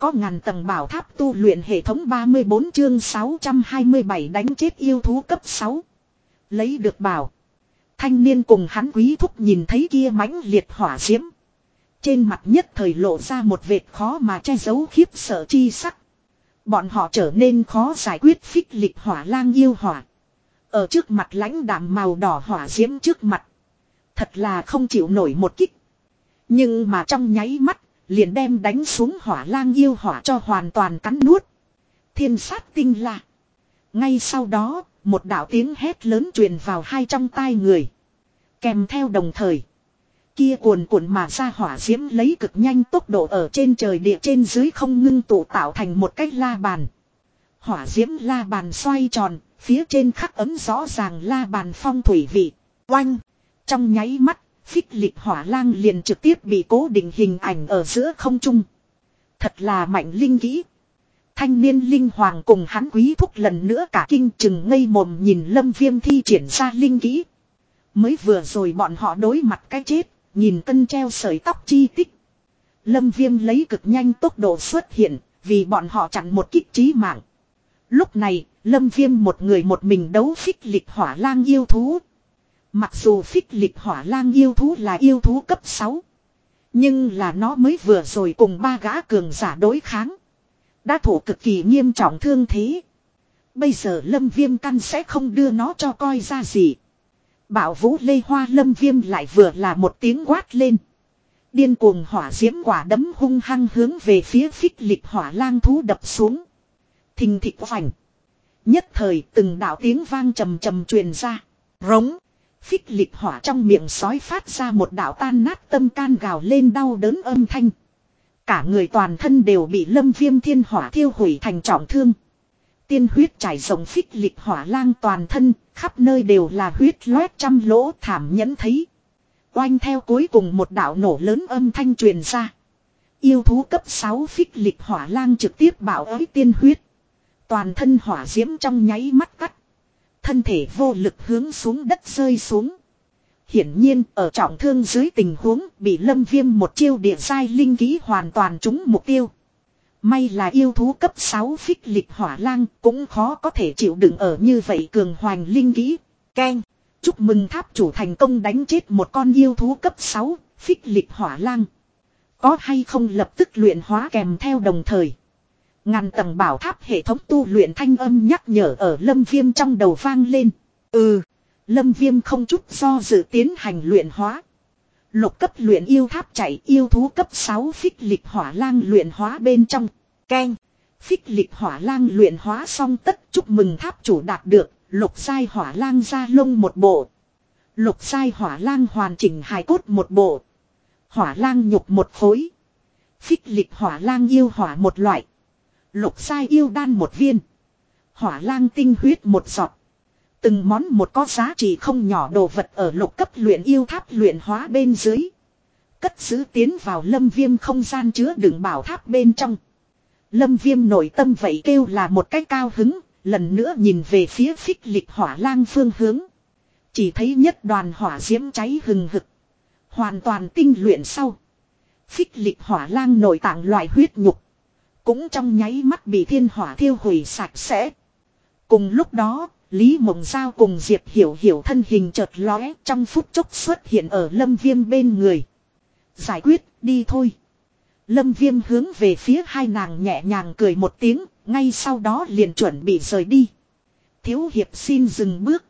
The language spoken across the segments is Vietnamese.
có ngàn tầng bảo tháp tu luyện hệ thống 34 chương 627 đánh chết yêu thú cấp 6. Lấy được bảo. Thanh niên cùng hắn quý thúc nhìn thấy kia mãnh liệt hỏa diễm. Trên mặt nhất thời lộ ra một vệt khó mà che giấu khiếp sợ chi sắc. Bọn họ trở nên khó giải quyết phích lịch hỏa lang yêu hỏa. Ở trước mặt lãnh đạm màu đỏ hỏa diễm trước mặt. Thật là không chịu nổi một kích. Nhưng mà trong nháy mắt, liền đem đánh xuống hỏa lang yêu hỏa cho hoàn toàn cắn nuốt. Thiên sát tinh lạ Ngay sau đó, một đạo tiếng hét lớn truyền vào hai trong tai người. Kèm theo đồng thời. Kia cuồn cuộn mà ra hỏa diễm lấy cực nhanh tốc độ ở trên trời địa trên dưới không ngưng tụ tạo thành một cái la bàn. Hỏa diễm la bàn xoay tròn, phía trên khắc ấm rõ ràng la bàn phong thủy vị. Oanh! Trong nháy mắt, phích lịch hỏa lang liền trực tiếp bị cố định hình ảnh ở giữa không trung. Thật là mạnh linh kỹ. Thanh niên linh hoàng cùng hắn quý thúc lần nữa cả kinh chừng ngây mồm nhìn lâm viêm thi triển ra linh kỹ. Mới vừa rồi bọn họ đối mặt cái chết, nhìn cân treo sợi tóc chi tích. Lâm viêm lấy cực nhanh tốc độ xuất hiện, vì bọn họ chặn một kích trí mạng. Lúc này, lâm viêm một người một mình đấu phích lịch hỏa lang yêu thú. Mặc dù phích lịch hỏa lang yêu thú là yêu thú cấp 6. Nhưng là nó mới vừa rồi cùng ba gã cường giả đối kháng. Đã thủ cực kỳ nghiêm trọng thương thế. Bây giờ lâm viêm căn sẽ không đưa nó cho coi ra gì. Bảo vũ lê hoa lâm viêm lại vừa là một tiếng quát lên. Điên cuồng hỏa diễm quả đấm hung hăng hướng về phía phích lịch hỏa lang thú đập xuống. Thình thịt hoành. Nhất thời từng đạo tiếng vang trầm trầm truyền ra. Rống. Phích lịch hỏa trong miệng sói phát ra một đạo tan nát tâm can gào lên đau đớn âm thanh. Cả người toàn thân đều bị lâm viêm thiên hỏa thiêu hủy thành trọng thương. Tiên huyết chảy rộng phích lịch hỏa lang toàn thân, khắp nơi đều là huyết loét trăm lỗ thảm nhẫn thấy. Oanh theo cuối cùng một đạo nổ lớn âm thanh truyền ra. Yêu thú cấp 6 phích lịch hỏa lang trực tiếp bảo ấy tiên huyết. Toàn thân hỏa diễm trong nháy mắt cắt. Thân thể vô lực hướng xuống đất rơi xuống. Hiển nhiên, ở trọng thương dưới tình huống, bị lâm viêm một chiêu địa sai linh ký hoàn toàn trúng mục tiêu. May là yêu thú cấp 6 phích lịch hỏa lang cũng khó có thể chịu đựng ở như vậy cường hoành linh ký. Ken. Chúc mừng tháp chủ thành công đánh chết một con yêu thú cấp 6 phích lịch hỏa lang. Có hay không lập tức luyện hóa kèm theo đồng thời. Ngàn tầng bảo tháp hệ thống tu luyện thanh âm nhắc nhở ở lâm viêm trong đầu vang lên. Ừ. Lâm viêm không chút do dự tiến hành luyện hóa. Lục cấp luyện yêu tháp chạy yêu thú cấp 6 phích lịch hỏa lang luyện hóa bên trong. Ken. Phích lịch hỏa lang luyện hóa xong tất chúc mừng tháp chủ đạt được. Lục sai hỏa lang ra lông một bộ. Lục sai hỏa lang hoàn chỉnh hài cốt một bộ. Hỏa lang nhục một khối. Phích lịch hỏa lang yêu hỏa một loại. Lục sai yêu đan một viên. Hỏa lang tinh huyết một giọt. Từng món một có giá trị không nhỏ đồ vật ở lục cấp luyện yêu tháp luyện hóa bên dưới. Cất giữ tiến vào lâm viêm không gian chứa đựng bảo tháp bên trong. Lâm viêm nội tâm vậy kêu là một cách cao hứng, lần nữa nhìn về phía phích lịch hỏa lang phương hướng. Chỉ thấy nhất đoàn hỏa diễm cháy hừng hực. Hoàn toàn tinh luyện sau. Phích lịch hỏa lang nội tạng loại huyết nhục. Cũng trong nháy mắt bị thiên hỏa thiêu hủy sạch sẽ. Cùng lúc đó, Lý Mộng Giao cùng Diệp Hiểu Hiểu thân hình chợt lóe trong phút chốc xuất hiện ở Lâm Viêm bên người. Giải quyết, đi thôi. Lâm Viêm hướng về phía hai nàng nhẹ nhàng cười một tiếng, ngay sau đó liền chuẩn bị rời đi. Thiếu Hiệp xin dừng bước.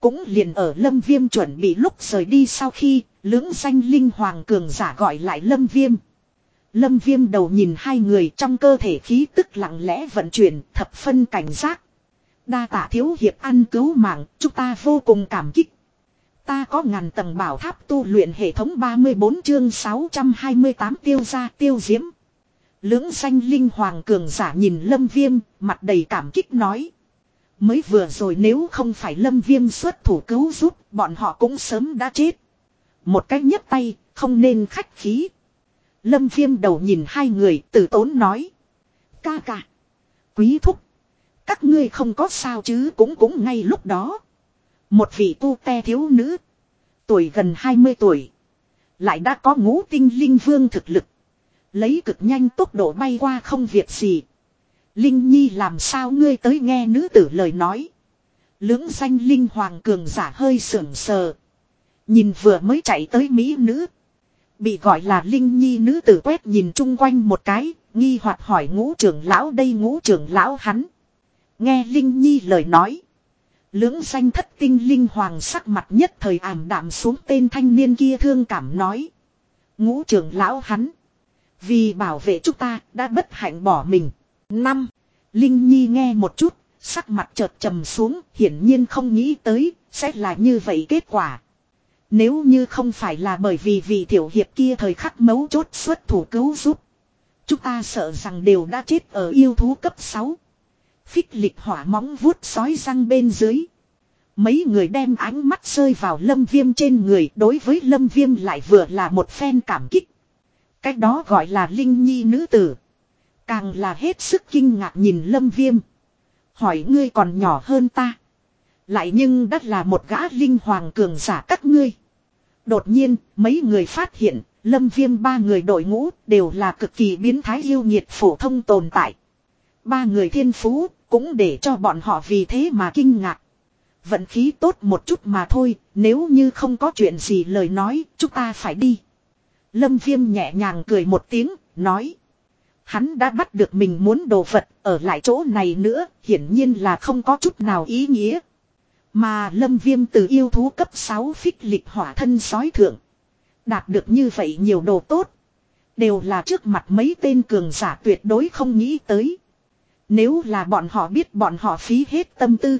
Cũng liền ở Lâm Viêm chuẩn bị lúc rời đi sau khi, lưỡng danh linh hoàng cường giả gọi lại Lâm Viêm. Lâm Viêm đầu nhìn hai người trong cơ thể khí tức lặng lẽ vận chuyển, thập phân cảnh giác. Đa tạ thiếu hiệp ăn cứu mạng, chúng ta vô cùng cảm kích. Ta có ngàn tầng bảo tháp tu luyện hệ thống 34 chương 628 tiêu gia tiêu diễm. Lưỡng xanh linh hoàng cường giả nhìn lâm viêm, mặt đầy cảm kích nói. Mới vừa rồi nếu không phải lâm viêm xuất thủ cứu giúp, bọn họ cũng sớm đã chết. Một cách nhấp tay, không nên khách khí. Lâm viêm đầu nhìn hai người, tử tốn nói. Ca ca. Quý thúc. Các ngươi không có sao chứ cũng cũng ngay lúc đó. Một vị tu te thiếu nữ. Tuổi gần 20 tuổi. Lại đã có ngũ tinh linh vương thực lực. Lấy cực nhanh tốc độ bay qua không việc gì. Linh Nhi làm sao ngươi tới nghe nữ tử lời nói. Lưỡng danh Linh Hoàng cường giả hơi sưởng sờ. Nhìn vừa mới chạy tới Mỹ nữ. Bị gọi là Linh Nhi nữ tử quét nhìn chung quanh một cái, nghi hoặc hỏi ngũ trưởng lão đây ngũ trưởng lão hắn. Nghe Linh Nhi lời nói. Lưỡng danh thất tinh Linh Hoàng sắc mặt nhất thời ảm đạm xuống tên thanh niên kia thương cảm nói. Ngũ trưởng lão hắn. Vì bảo vệ chúng ta đã bất hạnh bỏ mình. Năm. Linh Nhi nghe một chút, sắc mặt chợt trầm xuống, hiển nhiên không nghĩ tới, sẽ là như vậy kết quả. Nếu như không phải là bởi vì vị tiểu hiệp kia thời khắc mấu chốt xuất thủ cứu giúp. Chúng ta sợ rằng đều đã chết ở yêu thú cấp 6. Phích lịch hỏa móng vuốt sói răng bên dưới. Mấy người đem ánh mắt rơi vào lâm viêm trên người, đối với lâm viêm lại vừa là một phen cảm kích. Cách đó gọi là linh nhi nữ tử. Càng là hết sức kinh ngạc nhìn lâm viêm. Hỏi ngươi còn nhỏ hơn ta. Lại nhưng đắt là một gã linh hoàng cường giả các ngươi. Đột nhiên, mấy người phát hiện, lâm viêm ba người đội ngũ đều là cực kỳ biến thái yêu nhiệt phổ thông tồn tại. Ba người thiên phú, cũng để cho bọn họ vì thế mà kinh ngạc. Vận khí tốt một chút mà thôi, nếu như không có chuyện gì lời nói, chúng ta phải đi. Lâm viêm nhẹ nhàng cười một tiếng, nói. Hắn đã bắt được mình muốn đồ vật, ở lại chỗ này nữa, hiển nhiên là không có chút nào ý nghĩa. Mà lâm viêm từ yêu thú cấp 6 phích lịch hỏa thân sói thượng. Đạt được như vậy nhiều đồ tốt. Đều là trước mặt mấy tên cường giả tuyệt đối không nghĩ tới. Nếu là bọn họ biết bọn họ phí hết tâm tư.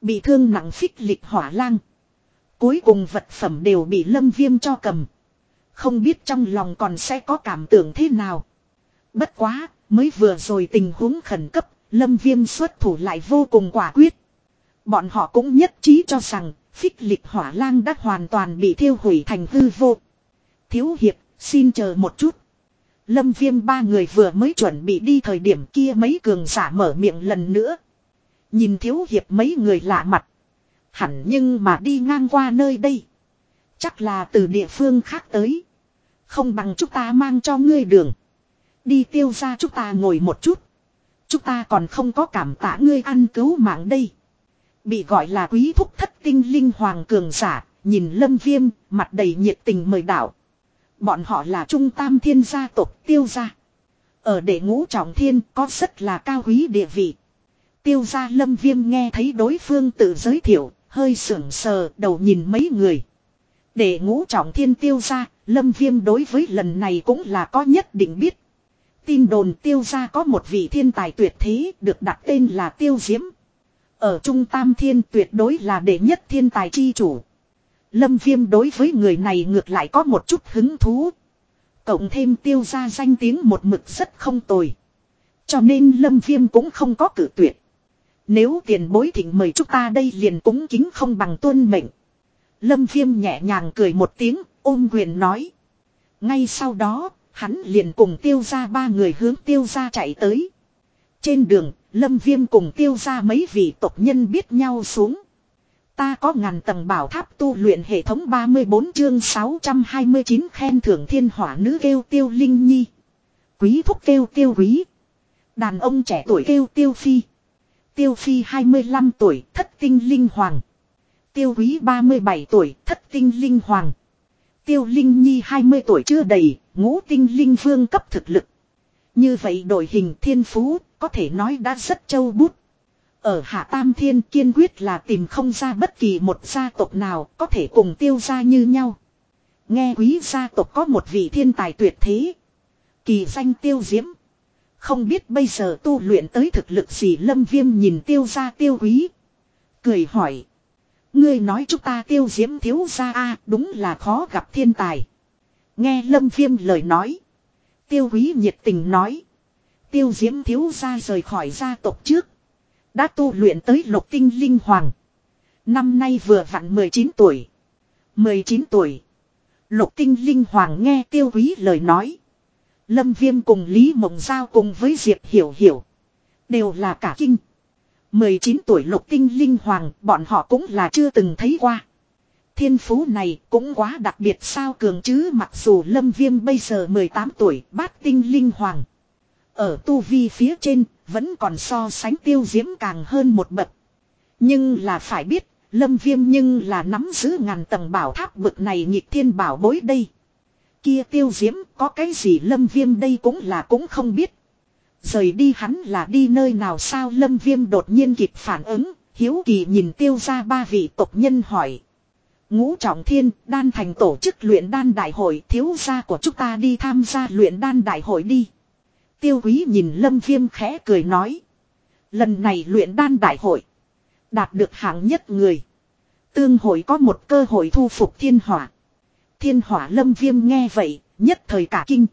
Bị thương nặng phích lịch hỏa lang. Cuối cùng vật phẩm đều bị lâm viêm cho cầm. Không biết trong lòng còn sẽ có cảm tưởng thế nào. Bất quá, mới vừa rồi tình huống khẩn cấp, lâm viêm xuất thủ lại vô cùng quả quyết. Bọn họ cũng nhất trí cho rằng, phích lịch hỏa lang đã hoàn toàn bị thiêu hủy thành hư vô. Thiếu hiệp, xin chờ một chút. Lâm viêm ba người vừa mới chuẩn bị đi thời điểm kia mấy cường giả mở miệng lần nữa. Nhìn thiếu hiệp mấy người lạ mặt. Hẳn nhưng mà đi ngang qua nơi đây. Chắc là từ địa phương khác tới. Không bằng chúng ta mang cho ngươi đường. Đi tiêu ra chúng ta ngồi một chút. Chúng ta còn không có cảm tạ ngươi ăn cứu mạng đây. Bị gọi là quý thúc thất tinh linh hoàng cường giả, nhìn lâm viêm, mặt đầy nhiệt tình mời đảo. Bọn họ là trung tam thiên gia tộc tiêu gia. Ở đệ ngũ trọng thiên có rất là cao quý địa vị. Tiêu gia lâm viêm nghe thấy đối phương tự giới thiệu, hơi sưởng sờ đầu nhìn mấy người. đệ ngũ trọng thiên tiêu gia, lâm viêm đối với lần này cũng là có nhất định biết. Tin đồn tiêu gia có một vị thiên tài tuyệt thế được đặt tên là tiêu diễm. Ở Trung Tam Thiên tuyệt đối là đệ nhất thiên tài chi chủ. Lâm Viêm đối với người này ngược lại có một chút hứng thú. Cộng thêm tiêu ra danh tiếng một mực rất không tồi. Cho nên Lâm Viêm cũng không có cử tuyệt. Nếu tiền bối thỉnh mời chúng ta đây liền cúng kính không bằng tuân mệnh. Lâm Viêm nhẹ nhàng cười một tiếng, ôm quyền nói. Ngay sau đó, hắn liền cùng tiêu ra ba người hướng tiêu ra chạy tới. Trên đường, Lâm Viêm cùng tiêu ra mấy vị tộc nhân biết nhau xuống. Ta có ngàn tầng bảo tháp tu luyện hệ thống 34 chương 629 khen thưởng thiên hỏa nữ kêu tiêu linh nhi. Quý thúc kêu tiêu quý. Đàn ông trẻ tuổi kêu tiêu phi. Tiêu phi 25 tuổi, thất tinh linh hoàng. Tiêu quý 37 tuổi, thất tinh linh hoàng. Tiêu linh nhi 20 tuổi chưa đầy, ngũ tinh linh vương cấp thực lực. Như vậy đội hình thiên phú, có thể nói đã rất châu bút. Ở Hạ Tam Thiên kiên quyết là tìm không ra bất kỳ một gia tộc nào có thể cùng tiêu gia như nhau. Nghe quý gia tộc có một vị thiên tài tuyệt thế. Kỳ danh tiêu diễm. Không biết bây giờ tu luyện tới thực lực gì lâm viêm nhìn tiêu gia tiêu quý. Cười hỏi. Ngươi nói chúng ta tiêu diễm thiếu gia a, đúng là khó gặp thiên tài. Nghe lâm viêm lời nói. Tiêu quý nhiệt tình nói. Tiêu diễm thiếu gia rời khỏi gia tộc trước. Đã tu luyện tới lục tinh linh hoàng. Năm nay vừa vặn 19 tuổi. 19 tuổi. Lục tinh linh hoàng nghe tiêu quý lời nói. Lâm viêm cùng Lý Mộng Giao cùng với Diệp Hiểu Hiểu. Đều là cả kinh. 19 tuổi lục tinh linh hoàng, bọn họ cũng là chưa từng thấy qua. Thiên phú này cũng quá đặc biệt sao cường chứ, mặc dù lâm viêm bây giờ 18 tuổi, bát tinh linh hoàng. Ở tu vi phía trên vẫn còn so sánh tiêu diễm càng hơn một bậc. Nhưng là phải biết lâm viêm nhưng là nắm giữ ngàn tầng bảo tháp bực này nhịp thiên bảo bối đây. Kia tiêu diễm có cái gì lâm viêm đây cũng là cũng không biết. Rời đi hắn là đi nơi nào sao lâm viêm đột nhiên kịp phản ứng, hiếu kỳ nhìn tiêu ra ba vị tộc nhân hỏi. Ngũ trọng thiên, đan thành tổ chức luyện đan đại hội thiếu gia của chúng ta đi tham gia luyện đan đại hội đi. Tiêu quý nhìn lâm viêm khẽ cười nói. Lần này luyện đan đại hội. Đạt được hạng nhất người. Tương hội có một cơ hội thu phục thiên hỏa. Thiên hỏa lâm viêm nghe vậy, nhất thời cả kinh.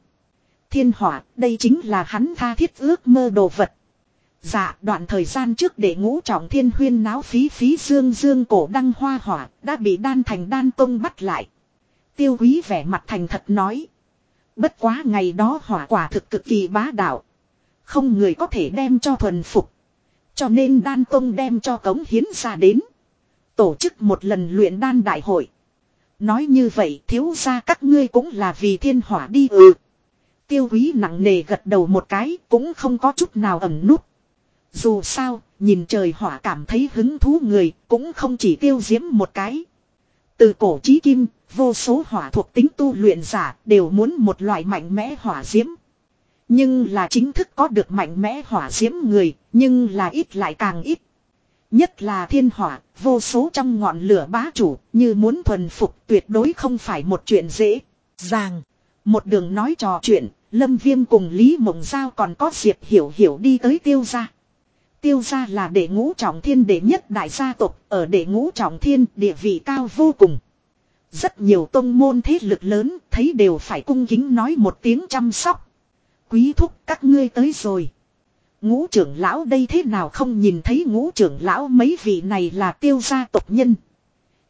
Thiên hỏa, đây chính là hắn tha thiết ước mơ đồ vật. Dạ đoạn thời gian trước để ngũ trọng thiên huyên náo phí phí dương dương cổ đăng hoa hỏa đã bị đan thành đan tông bắt lại. Tiêu quý vẻ mặt thành thật nói. Bất quá ngày đó hỏa quả thực cực kỳ bá đạo. Không người có thể đem cho thuần phục. Cho nên đan tông đem cho cống hiến ra đến. Tổ chức một lần luyện đan đại hội. Nói như vậy thiếu ra các ngươi cũng là vì thiên hỏa đi ừ. Tiêu quý nặng nề gật đầu một cái cũng không có chút nào ẩn nút. Dù sao, nhìn trời hỏa cảm thấy hứng thú người, cũng không chỉ tiêu diễm một cái. Từ cổ chí kim, vô số hỏa thuộc tính tu luyện giả đều muốn một loại mạnh mẽ hỏa diễm. Nhưng là chính thức có được mạnh mẽ hỏa diễm người, nhưng là ít lại càng ít. Nhất là thiên hỏa, vô số trong ngọn lửa bá chủ, như muốn thuần phục tuyệt đối không phải một chuyện dễ. Ràng, một đường nói trò chuyện, Lâm Viêm cùng Lý Mộng Giao còn có Diệp Hiểu Hiểu đi tới tiêu gia. Tiêu gia là đệ ngũ trọng thiên đệ nhất đại gia tộc, ở đệ ngũ trọng thiên địa vị cao vô cùng. Rất nhiều tông môn thế lực lớn thấy đều phải cung kính nói một tiếng chăm sóc. Quý thúc các ngươi tới rồi. Ngũ trưởng lão đây thế nào không nhìn thấy ngũ trưởng lão mấy vị này là tiêu gia tộc nhân.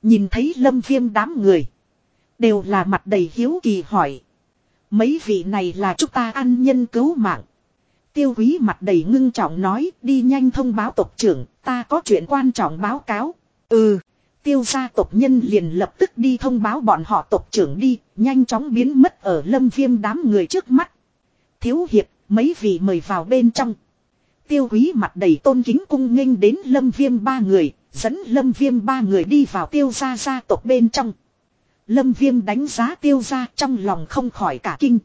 Nhìn thấy lâm viêm đám người. Đều là mặt đầy hiếu kỳ hỏi. Mấy vị này là chúng ta ăn nhân cứu mạng. Tiêu quý mặt đầy ngưng trọng nói đi nhanh thông báo tộc trưởng, ta có chuyện quan trọng báo cáo. Ừ, tiêu gia tộc nhân liền lập tức đi thông báo bọn họ tộc trưởng đi, nhanh chóng biến mất ở lâm viêm đám người trước mắt. Thiếu hiệp, mấy vị mời vào bên trong. Tiêu quý mặt đầy tôn kính cung nghênh đến lâm viêm ba người, dẫn lâm viêm ba người đi vào tiêu gia gia tộc bên trong. Lâm viêm đánh giá tiêu gia trong lòng không khỏi cả kinh.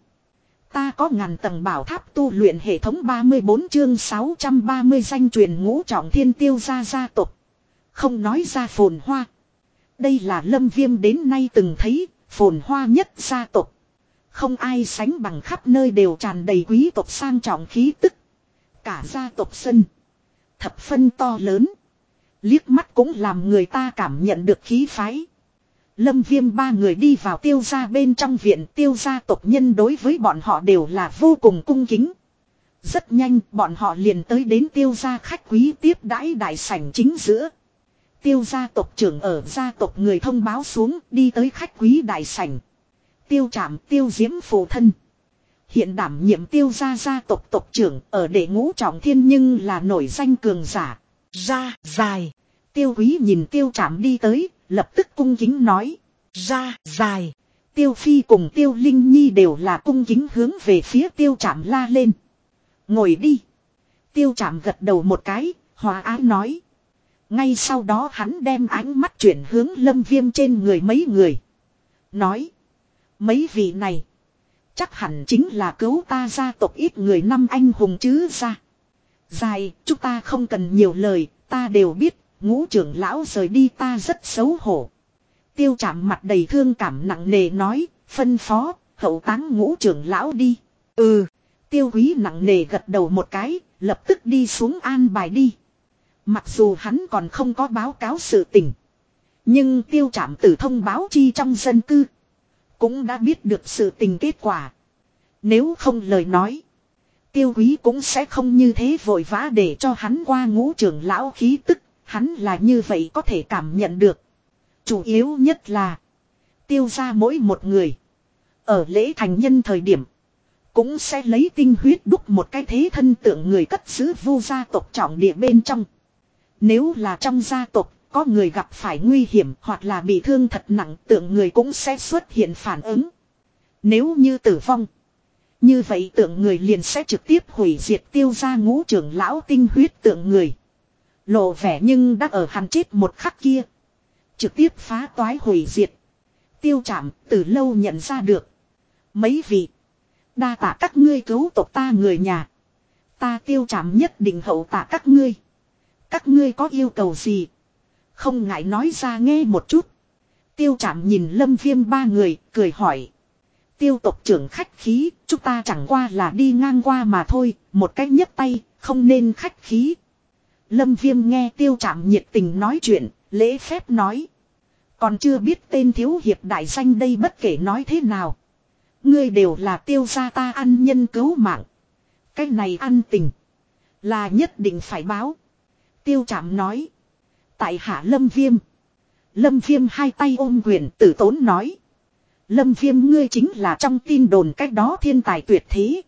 Ta có ngàn tầng bảo tháp tu luyện hệ thống 34 chương 630 danh truyền ngũ trọng thiên tiêu gia gia tộc. Không nói ra phồn hoa. Đây là lâm viêm đến nay từng thấy, phồn hoa nhất gia tộc. Không ai sánh bằng khắp nơi đều tràn đầy quý tộc sang trọng khí tức. Cả gia tộc sân. Thập phân to lớn. Liếc mắt cũng làm người ta cảm nhận được khí phái. Lâm viêm ba người đi vào tiêu gia bên trong viện tiêu gia tộc nhân đối với bọn họ đều là vô cùng cung kính. Rất nhanh bọn họ liền tới đến tiêu gia khách quý tiếp đãi đại sảnh chính giữa. Tiêu gia tộc trưởng ở gia tộc người thông báo xuống đi tới khách quý đại sảnh. Tiêu trảm tiêu diễm phù thân. Hiện đảm nhiệm tiêu gia gia tộc tộc trưởng ở đệ ngũ trọng thiên nhưng là nổi danh cường giả. Ra, dài. Tiêu quý nhìn tiêu trảm đi tới, lập tức cung kính nói. Ra, dài. Tiêu phi cùng tiêu linh nhi đều là cung kính hướng về phía tiêu trảm la lên. Ngồi đi. Tiêu trảm gật đầu một cái, hòa ái nói. Ngay sau đó hắn đem ánh mắt chuyển hướng lâm viêm trên người mấy người. Nói. Mấy vị này. Chắc hẳn chính là cứu ta gia tộc ít người năm anh hùng chứ ra. Dài, chúng ta không cần nhiều lời, ta đều biết, ngũ trưởng lão rời đi ta rất xấu hổ. Tiêu chạm mặt đầy thương cảm nặng nề nói, phân phó, hậu táng ngũ trưởng lão đi. Ừ, tiêu quý nặng nề gật đầu một cái, lập tức đi xuống an bài đi. Mặc dù hắn còn không có báo cáo sự tình. Nhưng tiêu chạm tử thông báo chi trong dân cư. Cũng đã biết được sự tình kết quả. Nếu không lời nói. Tiêu quý cũng sẽ không như thế vội vã để cho hắn qua ngũ trưởng lão khí tức. Hắn là như vậy có thể cảm nhận được. Chủ yếu nhất là. Tiêu ra mỗi một người. Ở lễ thành nhân thời điểm. Cũng sẽ lấy tinh huyết đúc một cái thế thân tượng người cất giữ vu gia tộc trọng địa bên trong. Nếu là trong gia tộc, có người gặp phải nguy hiểm hoặc là bị thương thật nặng tượng người cũng sẽ xuất hiện phản ứng. Nếu như tử vong. Như vậy tượng người liền sẽ trực tiếp hủy diệt tiêu ra ngũ trưởng lão tinh huyết tượng người. Lộ vẻ nhưng đã ở hắn chết một khắc kia. Trực tiếp phá toái hủy diệt. Tiêu chạm từ lâu nhận ra được. Mấy vị. Đa tạ các ngươi cứu tộc ta người nhà. Ta tiêu chạm nhất định hậu tạ các ngươi. Các ngươi có yêu cầu gì? Không ngại nói ra nghe một chút. Tiêu chạm nhìn lâm viêm ba người, cười hỏi. Tiêu tộc trưởng khách khí, chúng ta chẳng qua là đi ngang qua mà thôi, một cách nhấp tay, không nên khách khí. Lâm viêm nghe tiêu chạm nhiệt tình nói chuyện, lễ phép nói. Còn chưa biết tên thiếu hiệp đại danh đây bất kể nói thế nào. Ngươi đều là tiêu gia ta ăn nhân cứu mạng. Cái này ăn tình. Là nhất định phải báo. Tiêu chạm nói. Tại hạ lâm viêm. Lâm viêm hai tay ôm quyền tử tốn nói. Lâm viêm ngươi chính là trong tin đồn cách đó thiên tài tuyệt thế.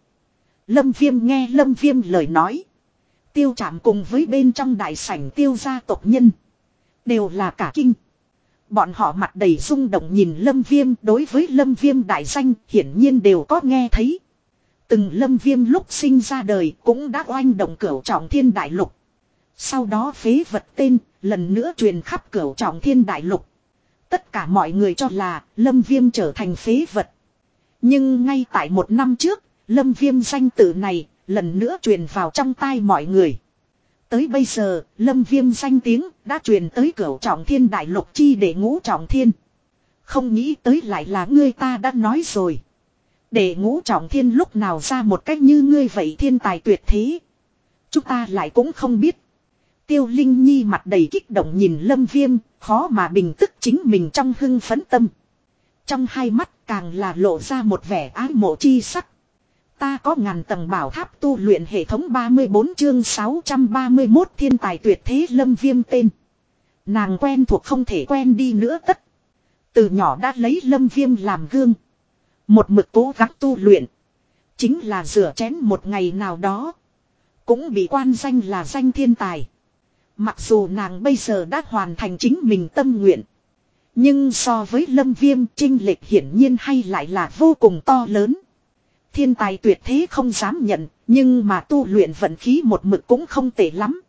Lâm viêm nghe lâm viêm lời nói. Tiêu chạm cùng với bên trong đại sảnh tiêu gia tộc nhân. Đều là cả kinh. Bọn họ mặt đầy rung động nhìn lâm viêm đối với lâm viêm đại danh, hiển nhiên đều có nghe thấy. Từng lâm viêm lúc sinh ra đời cũng đã oanh động cửu trọng thiên đại lục. Sau đó phế vật tên lần nữa truyền khắp cửu trọng thiên đại lục. Tất cả mọi người cho là lâm viêm trở thành phế vật. Nhưng ngay tại một năm trước, lâm viêm danh tự này lần nữa truyền vào trong tai mọi người. Tới bây giờ, lâm viêm danh tiếng đã truyền tới cửu trọng thiên đại lục chi để ngũ trọng thiên. Không nghĩ tới lại là ngươi ta đã nói rồi. Để ngũ trọng thiên lúc nào ra một cách như ngươi vậy thiên tài tuyệt thế. Chúng ta lại cũng không biết. Tiêu Linh Nhi mặt đầy kích động nhìn lâm viêm, khó mà bình tức chính mình trong hưng phấn tâm. Trong hai mắt càng là lộ ra một vẻ ái mộ chi sắc. Ta có ngàn tầng bảo tháp tu luyện hệ thống 34 chương 631 thiên tài tuyệt thế lâm viêm tên. Nàng quen thuộc không thể quen đi nữa tất. Từ nhỏ đã lấy lâm viêm làm gương. Một mực cố gắng tu luyện. Chính là rửa chén một ngày nào đó. Cũng bị quan danh là danh thiên tài. Mặc dù nàng bây giờ đã hoàn thành chính mình tâm nguyện. Nhưng so với lâm viêm trinh lệch hiển nhiên hay lại là vô cùng to lớn. Thiên tài tuyệt thế không dám nhận, nhưng mà tu luyện vận khí một mực cũng không tệ lắm.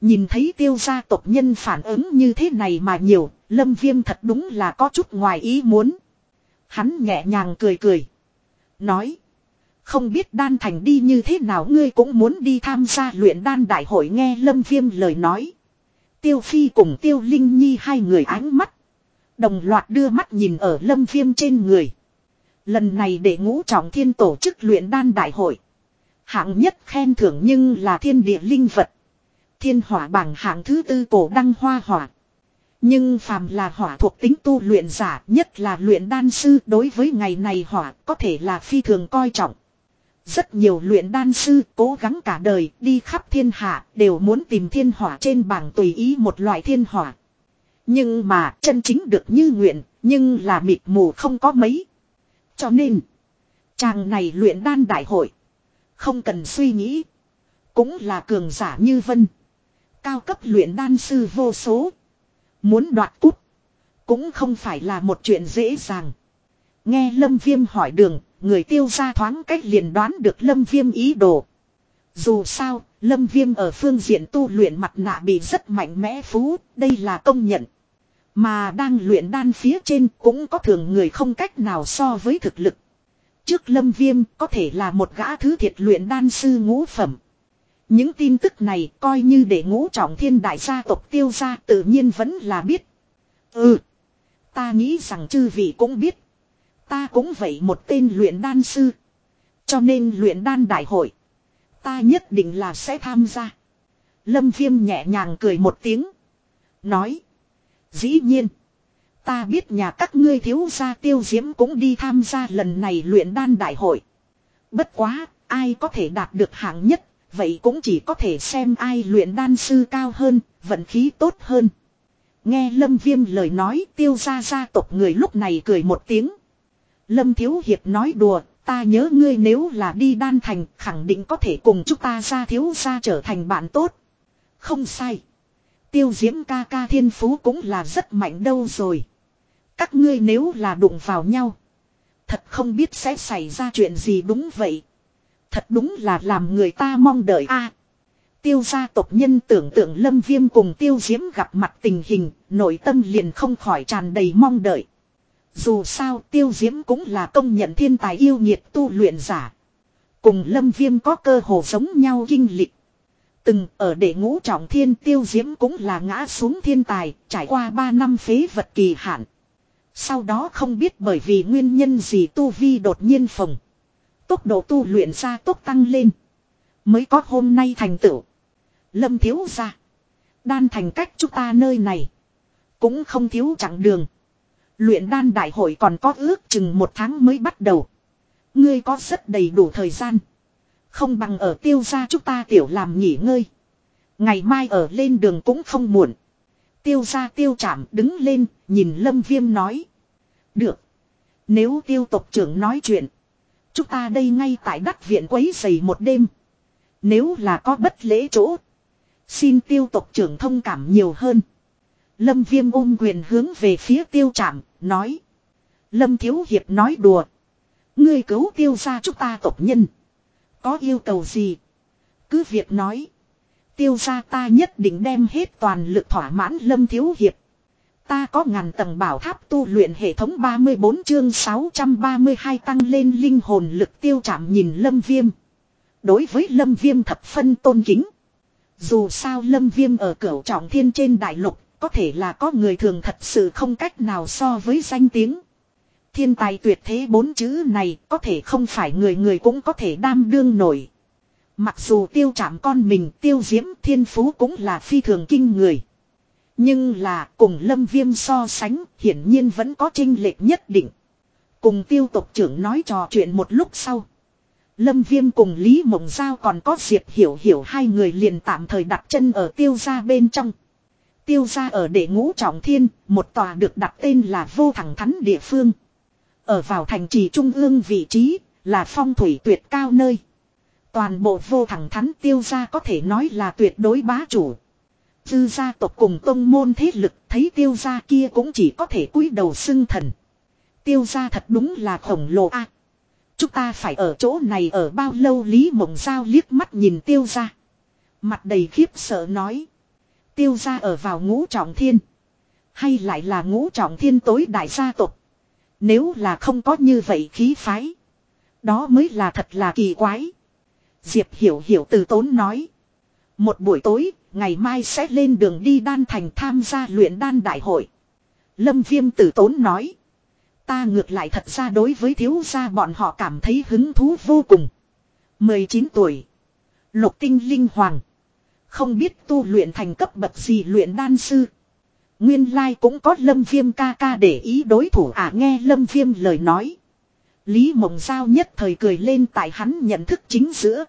Nhìn thấy tiêu gia tộc nhân phản ứng như thế này mà nhiều, lâm viêm thật đúng là có chút ngoài ý muốn. Hắn nhẹ nhàng cười cười. Nói. Không biết đan thành đi như thế nào ngươi cũng muốn đi tham gia luyện đan đại hội nghe lâm viêm lời nói. Tiêu phi cùng tiêu linh nhi hai người ánh mắt. Đồng loạt đưa mắt nhìn ở lâm viêm trên người. Lần này để ngũ trọng thiên tổ chức luyện đan đại hội. Hạng nhất khen thưởng nhưng là thiên địa linh vật. Thiên hỏa bảng hạng thứ tư cổ đăng hoa hỏa. Nhưng phàm là hỏa thuộc tính tu luyện giả, nhất là luyện đan sư đối với ngày này hỏa có thể là phi thường coi trọng. Rất nhiều luyện đan sư cố gắng cả đời đi khắp thiên hạ đều muốn tìm thiên hỏa trên bảng tùy ý một loại thiên hỏa. Nhưng mà chân chính được như nguyện nhưng là mịt mù không có mấy. Cho nên, chàng này luyện đan đại hội. Không cần suy nghĩ. Cũng là cường giả như vân. Cao cấp luyện đan sư vô số. Muốn đoạt cút. Cũng không phải là một chuyện dễ dàng. Nghe Lâm Viêm hỏi đường, người tiêu ra thoáng cách liền đoán được Lâm Viêm ý đồ. Dù sao, Lâm Viêm ở phương diện tu luyện mặt nạ bị rất mạnh mẽ phú, đây là công nhận. Mà đang luyện đan phía trên cũng có thường người không cách nào so với thực lực. Trước lâm viêm có thể là một gã thứ thiệt luyện đan sư ngũ phẩm. Những tin tức này coi như để ngũ trọng thiên đại gia tộc tiêu gia tự nhiên vẫn là biết. Ừ. Ta nghĩ rằng chư vị cũng biết. Ta cũng vậy một tên luyện đan sư. Cho nên luyện đan đại hội. Ta nhất định là sẽ tham gia. Lâm viêm nhẹ nhàng cười một tiếng. Nói. Dĩ nhiên. Ta biết nhà các ngươi thiếu gia tiêu diễm cũng đi tham gia lần này luyện đan đại hội. Bất quá, ai có thể đạt được hạng nhất, vậy cũng chỉ có thể xem ai luyện đan sư cao hơn, vận khí tốt hơn. Nghe Lâm Viêm lời nói tiêu gia gia tộc người lúc này cười một tiếng. Lâm Thiếu Hiệp nói đùa, ta nhớ ngươi nếu là đi đan thành khẳng định có thể cùng chúng ta ra thiếu gia trở thành bạn tốt. Không sai. Tiêu diễm ca ca thiên phú cũng là rất mạnh đâu rồi. Các ngươi nếu là đụng vào nhau. Thật không biết sẽ xảy ra chuyện gì đúng vậy. Thật đúng là làm người ta mong đợi a. tiêu gia tộc nhân tưởng tượng lâm viêm cùng tiêu diễm gặp mặt tình hình, nội tâm liền không khỏi tràn đầy mong đợi. Dù sao tiêu diễm cũng là công nhận thiên tài yêu nhiệt tu luyện giả. Cùng lâm viêm có cơ hồ giống nhau kinh lịch. Từng ở đệ ngũ trọng thiên tiêu diễm cũng là ngã xuống thiên tài, trải qua 3 năm phế vật kỳ hạn. Sau đó không biết bởi vì nguyên nhân gì tu vi đột nhiên phồng. Tốc độ tu luyện ra tốc tăng lên. Mới có hôm nay thành tựu. Lâm thiếu ra. Đan thành cách chúng ta nơi này. Cũng không thiếu chặng đường. Luyện đan đại hội còn có ước chừng một tháng mới bắt đầu. Ngươi có rất đầy đủ thời gian. Không bằng ở tiêu gia chúng ta tiểu làm nghỉ ngơi. Ngày mai ở lên đường cũng không muộn. Tiêu gia tiêu chạm đứng lên, nhìn lâm viêm nói. Được. Nếu tiêu tộc trưởng nói chuyện. Chúng ta đây ngay tại đắc viện quấy giày một đêm. Nếu là có bất lễ chỗ. Xin tiêu tộc trưởng thông cảm nhiều hơn. Lâm viêm ôm quyền hướng về phía tiêu trạm, nói. Lâm thiếu hiệp nói đùa. Ngươi cứu tiêu ra chúng ta tộc nhân. Có yêu cầu gì? Cứ việc nói. Tiêu ra ta nhất định đem hết toàn lực thỏa mãn lâm thiếu hiệp. Ta có ngàn tầng bảo tháp tu luyện hệ thống 34 chương 632 tăng lên linh hồn lực tiêu chạm nhìn lâm viêm. Đối với lâm viêm thập phân tôn kính. Dù sao lâm viêm ở cửu trọng thiên trên đại lục, có thể là có người thường thật sự không cách nào so với danh tiếng. Thiên tài tuyệt thế bốn chữ này có thể không phải người người cũng có thể đam đương nổi. Mặc dù tiêu chạm con mình tiêu diễm thiên phú cũng là phi thường kinh người. Nhưng là cùng lâm viêm so sánh hiển nhiên vẫn có trinh lệch nhất định. Cùng tiêu tộc trưởng nói trò chuyện một lúc sau. Lâm viêm cùng Lý Mộng Giao còn có Diệp Hiểu Hiểu hai người liền tạm thời đặt chân ở tiêu gia bên trong. Tiêu gia ở đệ ngũ trọng thiên, một tòa được đặt tên là vô thẳng thắn địa phương. Ở vào thành trì trung ương vị trí, là phong thủy tuyệt cao nơi. Toàn bộ vô thẳng thắn tiêu gia có thể nói là tuyệt đối bá chủ. Dư gia tộc cùng tông môn thế lực thấy tiêu gia kia cũng chỉ có thể cúi đầu xưng thần. Tiêu gia thật đúng là khổng lồ a. chúng ta phải ở chỗ này ở bao lâu Lý Mộng Giao liếc mắt nhìn tiêu gia. Mặt đầy khiếp sợ nói. Tiêu gia ở vào ngũ trọng thiên. Hay lại là ngũ trọng thiên tối đại gia tộc. Nếu là không có như vậy khí phái. Đó mới là thật là kỳ quái. Diệp hiểu hiểu từ tốn nói. Một buổi tối, ngày mai sẽ lên đường đi đan thành tham gia luyện đan đại hội. Lâm Viêm tử tốn nói. Ta ngược lại thật ra đối với thiếu gia bọn họ cảm thấy hứng thú vô cùng. 19 tuổi. Lục tinh linh hoàng. Không biết tu luyện thành cấp bậc gì luyện đan sư. Nguyên lai cũng có lâm viêm ca ca để ý đối thủ à nghe lâm viêm lời nói. Lý mộng giao nhất thời cười lên tại hắn nhận thức chính giữa.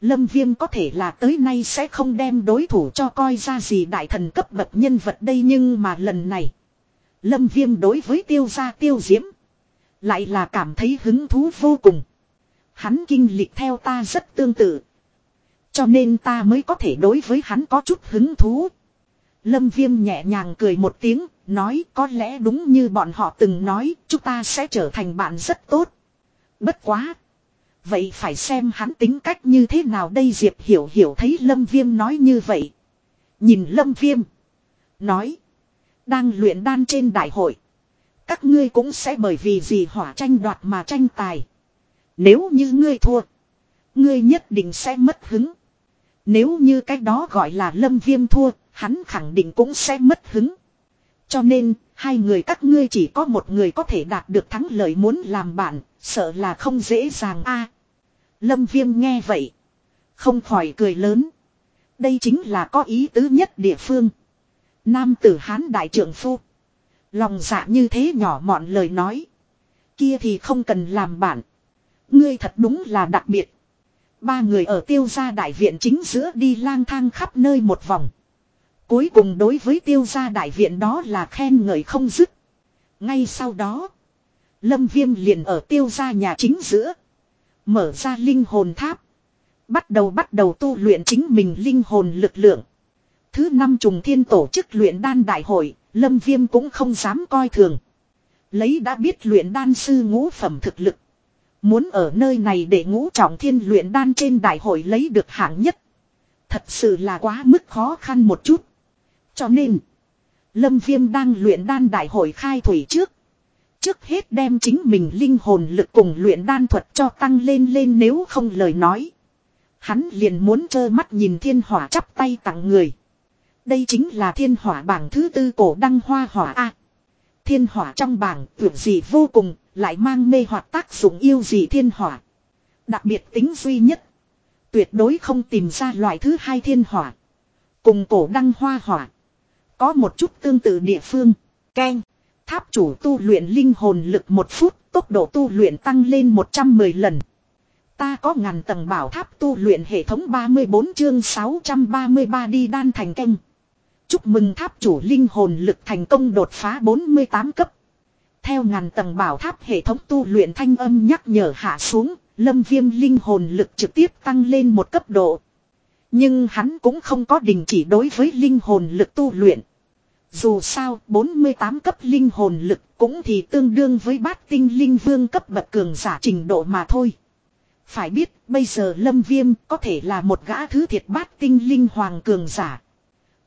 Lâm viêm có thể là tới nay sẽ không đem đối thủ cho coi ra gì đại thần cấp bậc nhân vật đây nhưng mà lần này. Lâm viêm đối với tiêu gia tiêu diễm. Lại là cảm thấy hứng thú vô cùng. Hắn kinh lịch theo ta rất tương tự. Cho nên ta mới có thể đối với hắn có chút hứng thú. Lâm viêm nhẹ nhàng cười một tiếng, nói có lẽ đúng như bọn họ từng nói, chúng ta sẽ trở thành bạn rất tốt. Bất quá. Vậy phải xem hắn tính cách như thế nào đây Diệp Hiểu Hiểu thấy Lâm Viêm nói như vậy. Nhìn Lâm Viêm. Nói. Đang luyện đan trên đại hội. Các ngươi cũng sẽ bởi vì gì hỏa tranh đoạt mà tranh tài. Nếu như ngươi thua. Ngươi nhất định sẽ mất hứng. Nếu như cái đó gọi là Lâm Viêm thua. Hắn khẳng định cũng sẽ mất hứng. Cho nên, hai người các ngươi chỉ có một người có thể đạt được thắng lợi muốn làm bạn, sợ là không dễ dàng a. Lâm Viêm nghe vậy, không khỏi cười lớn. Đây chính là có ý tứ nhất địa phương. Nam tử Hán đại trưởng phu. Lòng dạ như thế nhỏ mọn lời nói. Kia thì không cần làm bạn. Ngươi thật đúng là đặc biệt. Ba người ở tiêu gia đại viện chính giữa đi lang thang khắp nơi một vòng. Cuối cùng đối với tiêu gia đại viện đó là khen ngợi không dứt. Ngay sau đó, Lâm Viêm liền ở tiêu gia nhà chính giữa. Mở ra linh hồn tháp. Bắt đầu bắt đầu tu luyện chính mình linh hồn lực lượng. Thứ năm trùng thiên tổ chức luyện đan đại hội, Lâm Viêm cũng không dám coi thường. Lấy đã biết luyện đan sư ngũ phẩm thực lực. Muốn ở nơi này để ngũ trọng thiên luyện đan trên đại hội lấy được hạng nhất. Thật sự là quá mức khó khăn một chút. Cho nên, Lâm Viêm đang luyện đan đại hội khai thủy trước. Trước hết đem chính mình linh hồn lực cùng luyện đan thuật cho tăng lên lên nếu không lời nói. Hắn liền muốn trơ mắt nhìn thiên hỏa chắp tay tặng người. Đây chính là thiên hỏa bảng thứ tư cổ đăng hoa hỏa A. Thiên hỏa trong bảng tưởng gì vô cùng, lại mang mê hoặc tác dụng yêu gì thiên hỏa. Đặc biệt tính duy nhất. Tuyệt đối không tìm ra loại thứ hai thiên hỏa. Cùng cổ đăng hoa hỏa. Có một chút tương tự địa phương. Keng. Tháp chủ tu luyện linh hồn lực một phút, tốc độ tu luyện tăng lên 110 lần. Ta có ngàn tầng bảo tháp tu luyện hệ thống 34 chương 633 đi đan thành canh. Chúc mừng tháp chủ linh hồn lực thành công đột phá 48 cấp. Theo ngàn tầng bảo tháp hệ thống tu luyện thanh âm nhắc nhở hạ xuống, lâm viêm linh hồn lực trực tiếp tăng lên một cấp độ. Nhưng hắn cũng không có đình chỉ đối với linh hồn lực tu luyện. Dù sao, 48 cấp linh hồn lực cũng thì tương đương với bát tinh linh vương cấp bậc cường giả trình độ mà thôi. Phải biết, bây giờ Lâm Viêm có thể là một gã thứ thiệt bát tinh linh hoàng cường giả.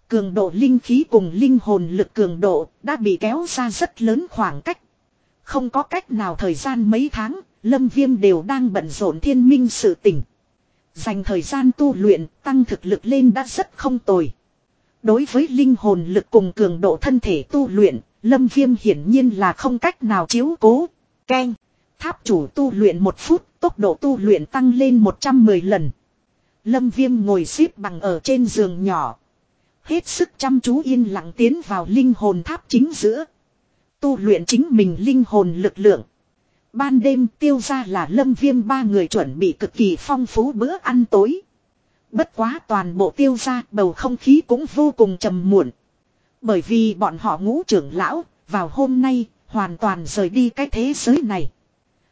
Cường độ linh khí cùng linh hồn lực cường độ đã bị kéo ra rất lớn khoảng cách. Không có cách nào thời gian mấy tháng, Lâm Viêm đều đang bận rộn thiên minh sự tỉnh. Dành thời gian tu luyện, tăng thực lực lên đã rất không tồi. Đối với linh hồn lực cùng cường độ thân thể tu luyện, Lâm Viêm hiển nhiên là không cách nào chiếu cố. Ken, tháp chủ tu luyện một phút, tốc độ tu luyện tăng lên 110 lần. Lâm Viêm ngồi xếp bằng ở trên giường nhỏ. Hết sức chăm chú yên lặng tiến vào linh hồn tháp chính giữa. Tu luyện chính mình linh hồn lực lượng. Ban đêm tiêu ra là lâm viêm ba người chuẩn bị cực kỳ phong phú bữa ăn tối. Bất quá toàn bộ tiêu ra bầu không khí cũng vô cùng trầm muộn. Bởi vì bọn họ ngũ trưởng lão, vào hôm nay, hoàn toàn rời đi cái thế giới này.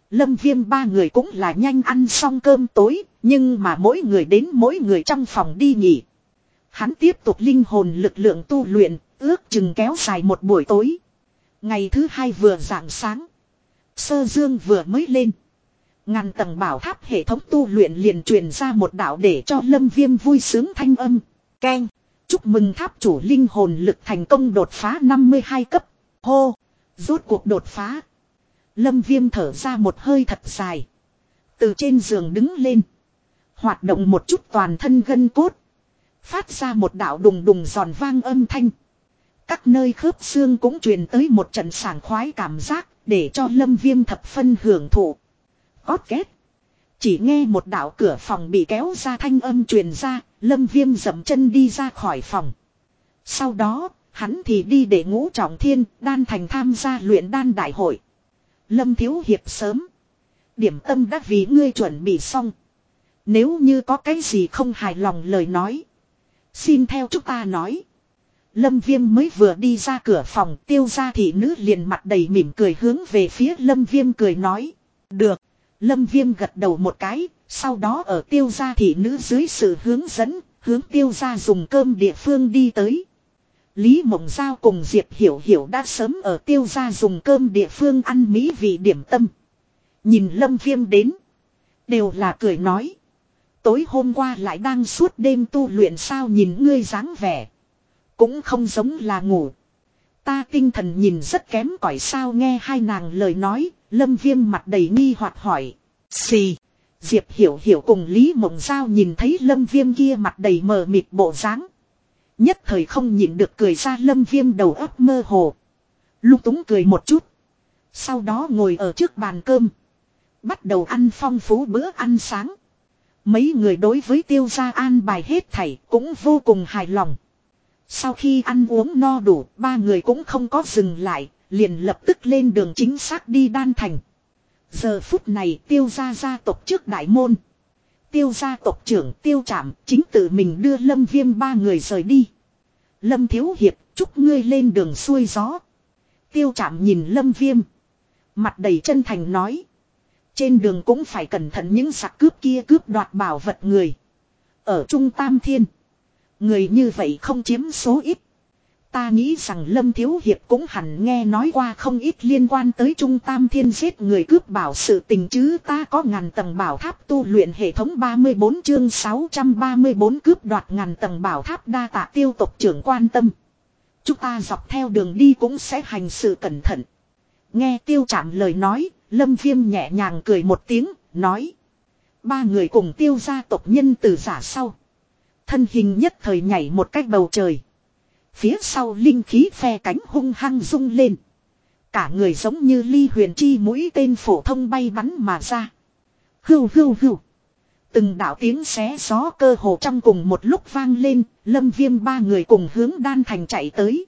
Lâm viêm ba người cũng là nhanh ăn xong cơm tối, nhưng mà mỗi người đến mỗi người trong phòng đi nghỉ. Hắn tiếp tục linh hồn lực lượng tu luyện, ước chừng kéo dài một buổi tối. Ngày thứ hai vừa rạng sáng. Sơ dương vừa mới lên. Ngàn tầng bảo tháp hệ thống tu luyện liền truyền ra một đạo để cho lâm viêm vui sướng thanh âm. Ken. Chúc mừng tháp chủ linh hồn lực thành công đột phá 52 cấp. Hô. Rốt cuộc đột phá. Lâm viêm thở ra một hơi thật dài. Từ trên giường đứng lên. Hoạt động một chút toàn thân gân cốt. Phát ra một đạo đùng đùng giòn vang âm thanh. Các nơi khớp xương cũng truyền tới một trận sảng khoái cảm giác để cho lâm viêm thập phân hưởng thụ. Cót kết Chỉ nghe một đạo cửa phòng bị kéo ra thanh âm truyền ra, lâm viêm dầm chân đi ra khỏi phòng. Sau đó, hắn thì đi để ngũ trọng thiên, đan thành tham gia luyện đan đại hội. Lâm thiếu hiệp sớm. Điểm tâm đã vì ngươi chuẩn bị xong. Nếu như có cái gì không hài lòng lời nói. Xin theo chúng ta nói. Lâm Viêm mới vừa đi ra cửa phòng tiêu ra thị nữ liền mặt đầy mỉm cười hướng về phía Lâm Viêm cười nói. Được. Lâm Viêm gật đầu một cái, sau đó ở tiêu ra thị nữ dưới sự hướng dẫn, hướng tiêu ra dùng cơm địa phương đi tới. Lý Mộng Giao cùng Diệp Hiểu Hiểu đã sớm ở tiêu ra dùng cơm địa phương ăn mỹ vị điểm tâm. Nhìn Lâm Viêm đến. Đều là cười nói. Tối hôm qua lại đang suốt đêm tu luyện sao nhìn ngươi dáng vẻ. Cũng không giống là ngủ. Ta tinh thần nhìn rất kém cỏi sao nghe hai nàng lời nói, lâm viêm mặt đầy nghi hoặc hỏi. Xì. Diệp hiểu hiểu cùng Lý Mộng Giao nhìn thấy lâm viêm kia mặt đầy mờ mịt bộ dáng Nhất thời không nhịn được cười ra lâm viêm đầu óc mơ hồ. Lúc túng cười một chút. Sau đó ngồi ở trước bàn cơm. Bắt đầu ăn phong phú bữa ăn sáng. Mấy người đối với tiêu gia an bài hết thảy cũng vô cùng hài lòng. Sau khi ăn uống no đủ, ba người cũng không có dừng lại, liền lập tức lên đường chính xác đi đan thành. Giờ phút này tiêu gia gia tộc trước đại môn. Tiêu gia tộc trưởng tiêu trạm chính tự mình đưa lâm viêm ba người rời đi. Lâm thiếu hiệp chúc ngươi lên đường xuôi gió. Tiêu trạm nhìn lâm viêm. Mặt đầy chân thành nói. Trên đường cũng phải cẩn thận những sạc cướp kia cướp đoạt bảo vật người. Ở Trung Tam Thiên. Người như vậy không chiếm số ít. Ta nghĩ rằng Lâm Thiếu Hiệp cũng hẳn nghe nói qua không ít liên quan tới Trung Tam Thiên giết người cướp bảo sự tình chứ ta có ngàn tầng bảo tháp tu luyện hệ thống 34 chương 634 cướp đoạt ngàn tầng bảo tháp đa tạ tiêu tộc trưởng quan tâm. Chúng ta dọc theo đường đi cũng sẽ hành sự cẩn thận. Nghe tiêu chạm lời nói, Lâm Viêm nhẹ nhàng cười một tiếng, nói. Ba người cùng tiêu gia tộc nhân từ giả sau. Thân hình nhất thời nhảy một cách bầu trời. Phía sau linh khí phe cánh hung hăng rung lên. Cả người giống như ly huyền chi mũi tên phổ thông bay bắn mà ra. Hưu hưu hưu. Từng đạo tiếng xé gió cơ hồ trong cùng một lúc vang lên, lâm viêm ba người cùng hướng đan thành chạy tới.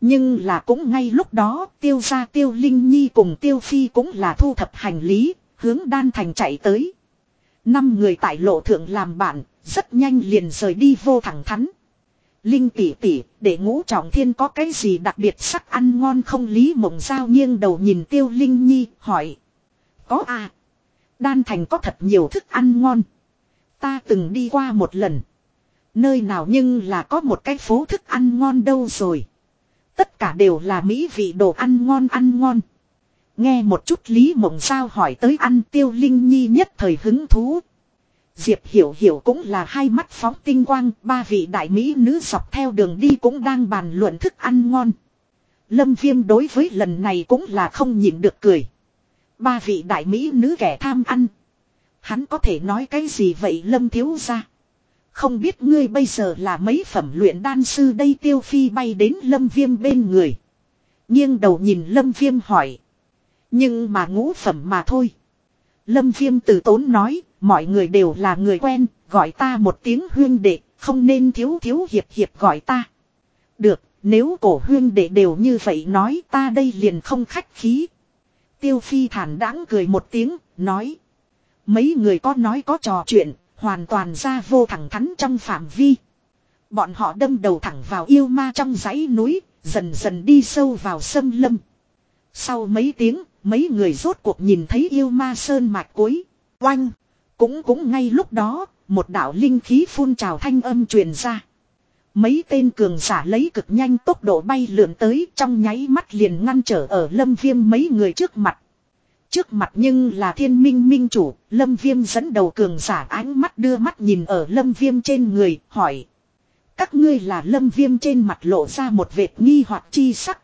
Nhưng là cũng ngay lúc đó, tiêu gia tiêu linh nhi cùng tiêu phi cũng là thu thập hành lý, hướng đan thành chạy tới. Năm người tại lộ thượng làm bạn, rất nhanh liền rời đi vô thẳng thắn. Linh tỷ tỷ, để ngũ trọng thiên có cái gì đặc biệt sắc ăn ngon không lý mộng giao nghiêng đầu nhìn tiêu linh nhi, hỏi. Có à. Đan thành có thật nhiều thức ăn ngon. Ta từng đi qua một lần. Nơi nào nhưng là có một cái phố thức ăn ngon đâu rồi. Tất cả đều là mỹ vị đồ ăn ngon ăn ngon. Nghe một chút Lý Mộng Giao hỏi tới ăn tiêu linh nhi nhất thời hứng thú. Diệp Hiểu Hiểu cũng là hai mắt phóng tinh quang, ba vị đại mỹ nữ dọc theo đường đi cũng đang bàn luận thức ăn ngon. Lâm Viêm đối với lần này cũng là không nhịn được cười. Ba vị đại mỹ nữ kẻ tham ăn. Hắn có thể nói cái gì vậy Lâm thiếu ra. Không biết ngươi bây giờ là mấy phẩm luyện đan sư đây tiêu phi bay đến Lâm Viêm bên người. nghiêng đầu nhìn Lâm Viêm hỏi. Nhưng mà ngũ phẩm mà thôi. Lâm Viêm từ tốn nói, mọi người đều là người quen, gọi ta một tiếng huyên đệ, không nên thiếu thiếu hiệp hiệp gọi ta. Được, nếu cổ huyên đệ đều như vậy nói ta đây liền không khách khí. Tiêu Phi thản đáng cười một tiếng, nói. Mấy người có nói có trò chuyện, hoàn toàn ra vô thẳng thắn trong phạm vi. Bọn họ đâm đầu thẳng vào yêu ma trong dãy núi, dần dần đi sâu vào sâm lâm. Sau mấy tiếng, mấy người rốt cuộc nhìn thấy yêu ma sơn mạch cuối. Oanh! Cũng cũng ngay lúc đó, một đạo linh khí phun trào thanh âm truyền ra. Mấy tên cường giả lấy cực nhanh tốc độ bay lượn tới trong nháy mắt liền ngăn trở ở lâm viêm mấy người trước mặt. Trước mặt nhưng là thiên minh minh chủ, lâm viêm dẫn đầu cường giả ánh mắt đưa mắt nhìn ở lâm viêm trên người, hỏi. Các ngươi là lâm viêm trên mặt lộ ra một vệt nghi hoặc chi sắc.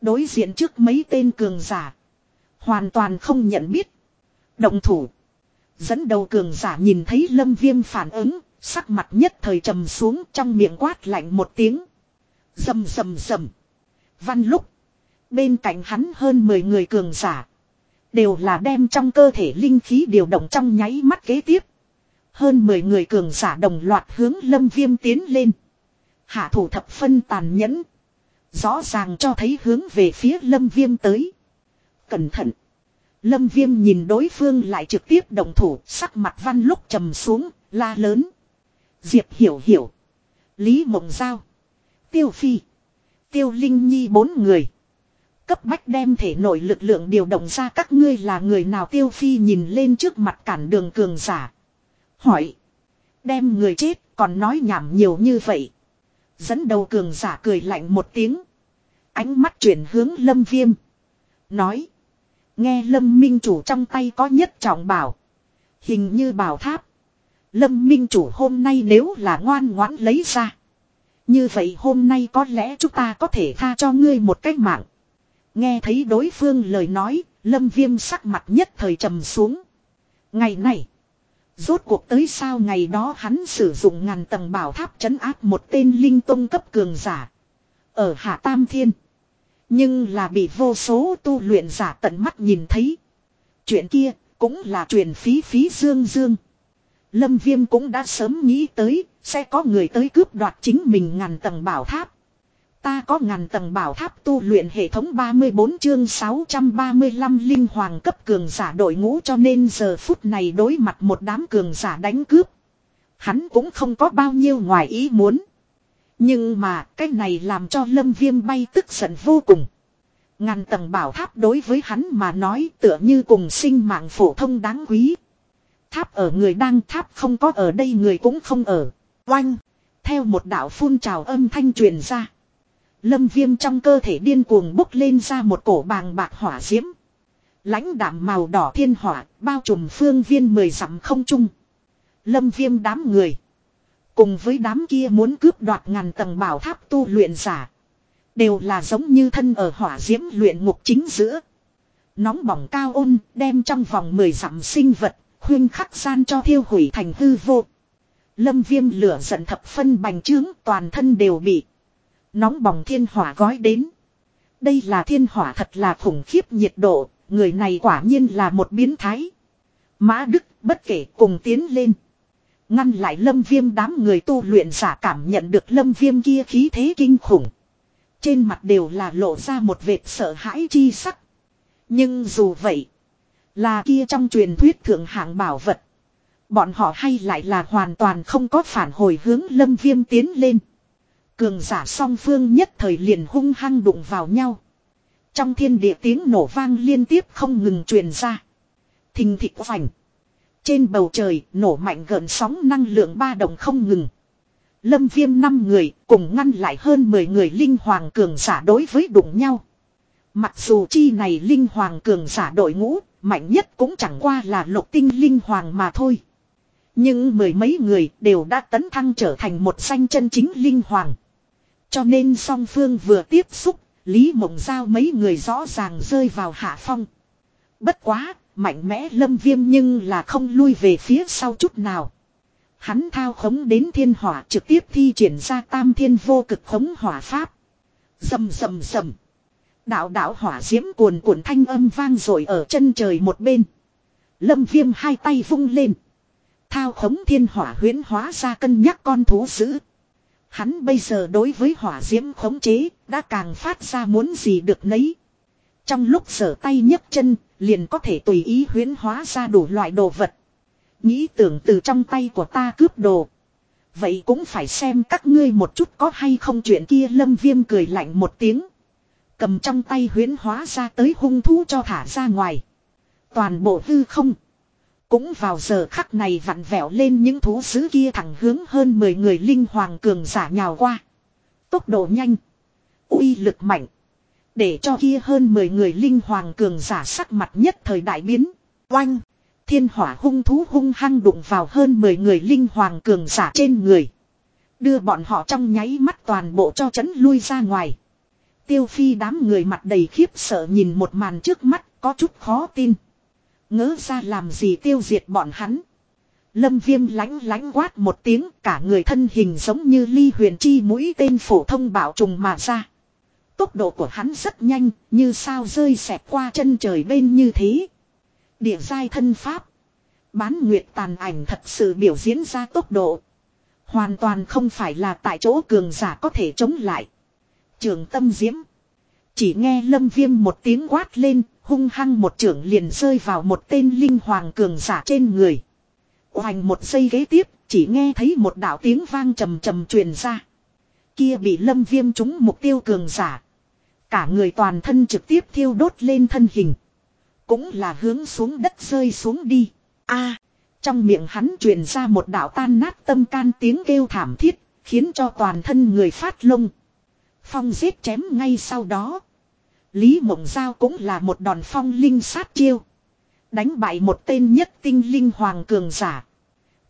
Đối diện trước mấy tên cường giả. Hoàn toàn không nhận biết. Động thủ. Dẫn đầu cường giả nhìn thấy lâm viêm phản ứng, sắc mặt nhất thời trầm xuống trong miệng quát lạnh một tiếng. Dầm dầm dầm. Văn lúc. Bên cạnh hắn hơn 10 người cường giả. Đều là đem trong cơ thể linh khí điều động trong nháy mắt kế tiếp. Hơn 10 người cường giả đồng loạt hướng lâm viêm tiến lên. Hạ thủ thập phân tàn nhẫn. Rõ ràng cho thấy hướng về phía lâm viêm tới. Cẩn thận. Lâm viêm nhìn đối phương lại trực tiếp đồng thủ sắc mặt văn lúc trầm xuống, la lớn. Diệp hiểu hiểu. Lý Mộng Giao. Tiêu Phi. Tiêu Linh Nhi bốn người. Cấp bách đem thể nội lực lượng điều động ra các ngươi là người nào Tiêu Phi nhìn lên trước mặt cản đường cường giả. Hỏi. Đem người chết còn nói nhảm nhiều như vậy. Dẫn đầu cường giả cười lạnh một tiếng. Ánh mắt chuyển hướng lâm viêm. Nói. Nghe lâm minh chủ trong tay có nhất trọng bảo. Hình như bảo tháp. Lâm minh chủ hôm nay nếu là ngoan ngoãn lấy ra. Như vậy hôm nay có lẽ chúng ta có thể tha cho ngươi một cách mạng. Nghe thấy đối phương lời nói, lâm viêm sắc mặt nhất thời trầm xuống. Ngày này, rốt cuộc tới sao ngày đó hắn sử dụng ngàn tầng bảo tháp trấn áp một tên linh tông cấp cường giả. Ở Hạ Tam Thiên. Nhưng là bị vô số tu luyện giả tận mắt nhìn thấy. Chuyện kia cũng là truyền phí phí dương dương. Lâm Viêm cũng đã sớm nghĩ tới, sẽ có người tới cướp đoạt chính mình ngàn tầng bảo tháp. Ta có ngàn tầng bảo tháp tu luyện hệ thống 34 chương 635 linh hoàng cấp cường giả đội ngũ cho nên giờ phút này đối mặt một đám cường giả đánh cướp. Hắn cũng không có bao nhiêu ngoài ý muốn. Nhưng mà cái này làm cho lâm viêm bay tức giận vô cùng. Ngàn tầng bảo tháp đối với hắn mà nói tựa như cùng sinh mạng phổ thông đáng quý. Tháp ở người đang tháp không có ở đây người cũng không ở. Oanh! theo một đạo phun trào âm thanh truyền ra. Lâm viêm trong cơ thể điên cuồng bốc lên ra một cổ bàng bạc hỏa diễm. lãnh đạm màu đỏ thiên hỏa, bao trùm phương viên mười dặm không trung. Lâm viêm đám người. Cùng với đám kia muốn cướp đoạt ngàn tầng bảo tháp tu luyện giả. Đều là giống như thân ở hỏa diễm luyện ngục chính giữa. Nóng bỏng cao ôn đem trong vòng mười dặm sinh vật, khuyên khắc gian cho thiêu hủy thành hư vô. Lâm viêm lửa giận thập phân bành trướng toàn thân đều bị. Nóng bỏng thiên hỏa gói đến. Đây là thiên hỏa thật là khủng khiếp nhiệt độ, người này quả nhiên là một biến thái. Mã Đức bất kể cùng tiến lên. Ngăn lại lâm viêm đám người tu luyện giả cảm nhận được lâm viêm kia khí thế kinh khủng. Trên mặt đều là lộ ra một vệt sợ hãi chi sắc. Nhưng dù vậy, là kia trong truyền thuyết thượng hạng bảo vật. Bọn họ hay lại là hoàn toàn không có phản hồi hướng lâm viêm tiến lên. Cường giả song phương nhất thời liền hung hăng đụng vào nhau. Trong thiên địa tiếng nổ vang liên tiếp không ngừng truyền ra. Thình thịt vành. Trên bầu trời nổ mạnh gợn sóng năng lượng ba đồng không ngừng. Lâm viêm 5 người cùng ngăn lại hơn 10 người linh hoàng cường giả đối với đụng nhau. Mặc dù chi này linh hoàng cường giả đội ngũ, mạnh nhất cũng chẳng qua là lục tinh linh hoàng mà thôi. Nhưng mười mấy người đều đã tấn thăng trở thành một danh chân chính linh hoàng. Cho nên song phương vừa tiếp xúc, Lý Mộng Giao mấy người rõ ràng rơi vào hạ phong. Bất quá, mạnh mẽ lâm viêm nhưng là không lui về phía sau chút nào. Hắn thao khống đến thiên hỏa trực tiếp thi triển ra tam thiên vô cực khống hỏa pháp. Dầm dầm dầm. Đạo đạo hỏa diễm cuồn cuộn thanh âm vang rồi ở chân trời một bên. Lâm viêm hai tay vung lên. Thao khống thiên hỏa huyến hóa ra cân nhắc con thú dữ. Hắn bây giờ đối với hỏa diễm khống chế đã càng phát ra muốn gì được nấy. Trong lúc sở tay nhấc chân, liền có thể tùy ý huyến hóa ra đủ loại đồ vật. Nghĩ tưởng từ trong tay của ta cướp đồ. Vậy cũng phải xem các ngươi một chút có hay không chuyện kia lâm viêm cười lạnh một tiếng. Cầm trong tay huyến hóa ra tới hung thú cho thả ra ngoài. Toàn bộ hư không. Cũng vào giờ khắc này vặn vẹo lên những thú sứ kia thẳng hướng hơn 10 người linh hoàng cường giả nhào qua. Tốc độ nhanh. uy lực mạnh. Để cho kia hơn 10 người linh hoàng cường giả sắc mặt nhất thời đại biến. Oanh. Thiên hỏa hung thú hung hăng đụng vào hơn 10 người linh hoàng cường giả trên người. Đưa bọn họ trong nháy mắt toàn bộ cho chấn lui ra ngoài. Tiêu phi đám người mặt đầy khiếp sợ nhìn một màn trước mắt, có chút khó tin. Ngỡ ra làm gì tiêu diệt bọn hắn. Lâm viêm lánh lánh quát một tiếng, cả người thân hình giống như ly huyền chi mũi tên phổ thông bảo trùng mà ra. Tốc độ của hắn rất nhanh như sao rơi xẹp qua chân trời bên như thế. Địa giai thân pháp. Bán nguyệt tàn ảnh thật sự biểu diễn ra tốc độ. Hoàn toàn không phải là tại chỗ cường giả có thể chống lại. Trường tâm diễm. Chỉ nghe lâm viêm một tiếng quát lên, hung hăng một trưởng liền rơi vào một tên linh hoàng cường giả trên người. Hoành một giây ghế tiếp, chỉ nghe thấy một đạo tiếng vang trầm trầm truyền ra. Kia bị lâm viêm trúng mục tiêu cường giả. Cả người toàn thân trực tiếp thiêu đốt lên thân hình. Cũng là hướng xuống đất rơi xuống đi. a trong miệng hắn truyền ra một đạo tan nát tâm can tiếng kêu thảm thiết, khiến cho toàn thân người phát lông. Phong giết chém ngay sau đó. Lý Mộng Giao cũng là một đòn phong linh sát chiêu. Đánh bại một tên nhất tinh linh hoàng cường giả.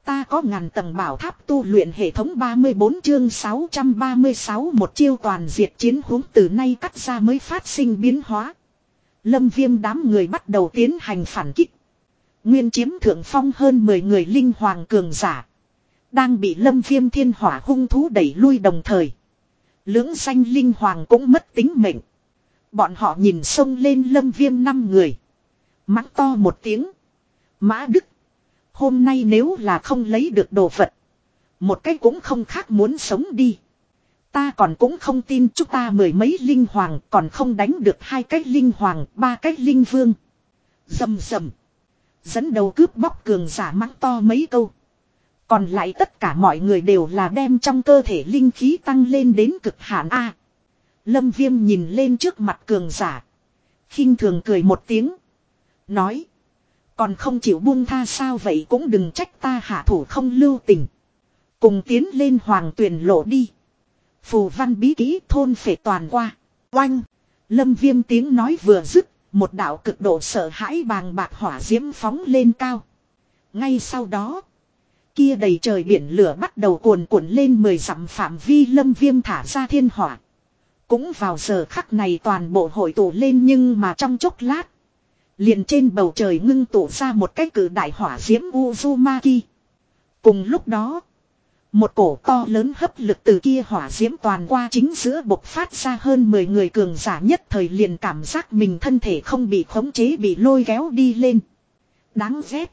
Ta có ngàn tầng bảo tháp tu luyện hệ thống 34 chương 636 một chiêu toàn diệt chiến huống từ nay cắt ra mới phát sinh biến hóa. Lâm viêm đám người bắt đầu tiến hành phản kích. Nguyên chiếm thượng phong hơn 10 người linh hoàng cường giả. Đang bị lâm viêm thiên hỏa hung thú đẩy lui đồng thời. Lưỡng xanh linh hoàng cũng mất tính mệnh. Bọn họ nhìn sông lên lâm viêm năm người. Mắng to một tiếng. Mã Đức. Hôm nay nếu là không lấy được đồ vật. Một cái cũng không khác muốn sống đi. Ta còn cũng không tin chúng ta mười mấy linh hoàng còn không đánh được hai cái linh hoàng, ba cái linh vương. Dầm dầm. Dẫn đầu cướp bóc cường giả mắng to mấy câu. Còn lại tất cả mọi người đều là đem trong cơ thể linh khí tăng lên đến cực hạn A. Lâm viêm nhìn lên trước mặt cường giả. khinh thường cười một tiếng. Nói. Còn không chịu buông tha sao vậy cũng đừng trách ta hạ thủ không lưu tình. Cùng tiến lên hoàng tuyển lộ đi. Phù văn bí kỹ thôn phệ toàn qua. Oanh. Lâm viêm tiếng nói vừa dứt. Một đạo cực độ sợ hãi bàng bạc hỏa diễm phóng lên cao. Ngay sau đó. Kia đầy trời biển lửa bắt đầu cuồn cuộn lên mười dặm phạm vi lâm viêm thả ra thiên hỏa. Cũng vào giờ khắc này toàn bộ hội tụ lên nhưng mà trong chốc lát. Liền trên bầu trời ngưng tụ ra một cái cử đại hỏa diễm Uzumaki. Cùng lúc đó. Một cổ to lớn hấp lực từ kia hỏa diễm toàn qua chính giữa bộc phát ra hơn 10 người cường giả nhất thời liền cảm giác mình thân thể không bị khống chế bị lôi kéo đi lên. Đáng ghét.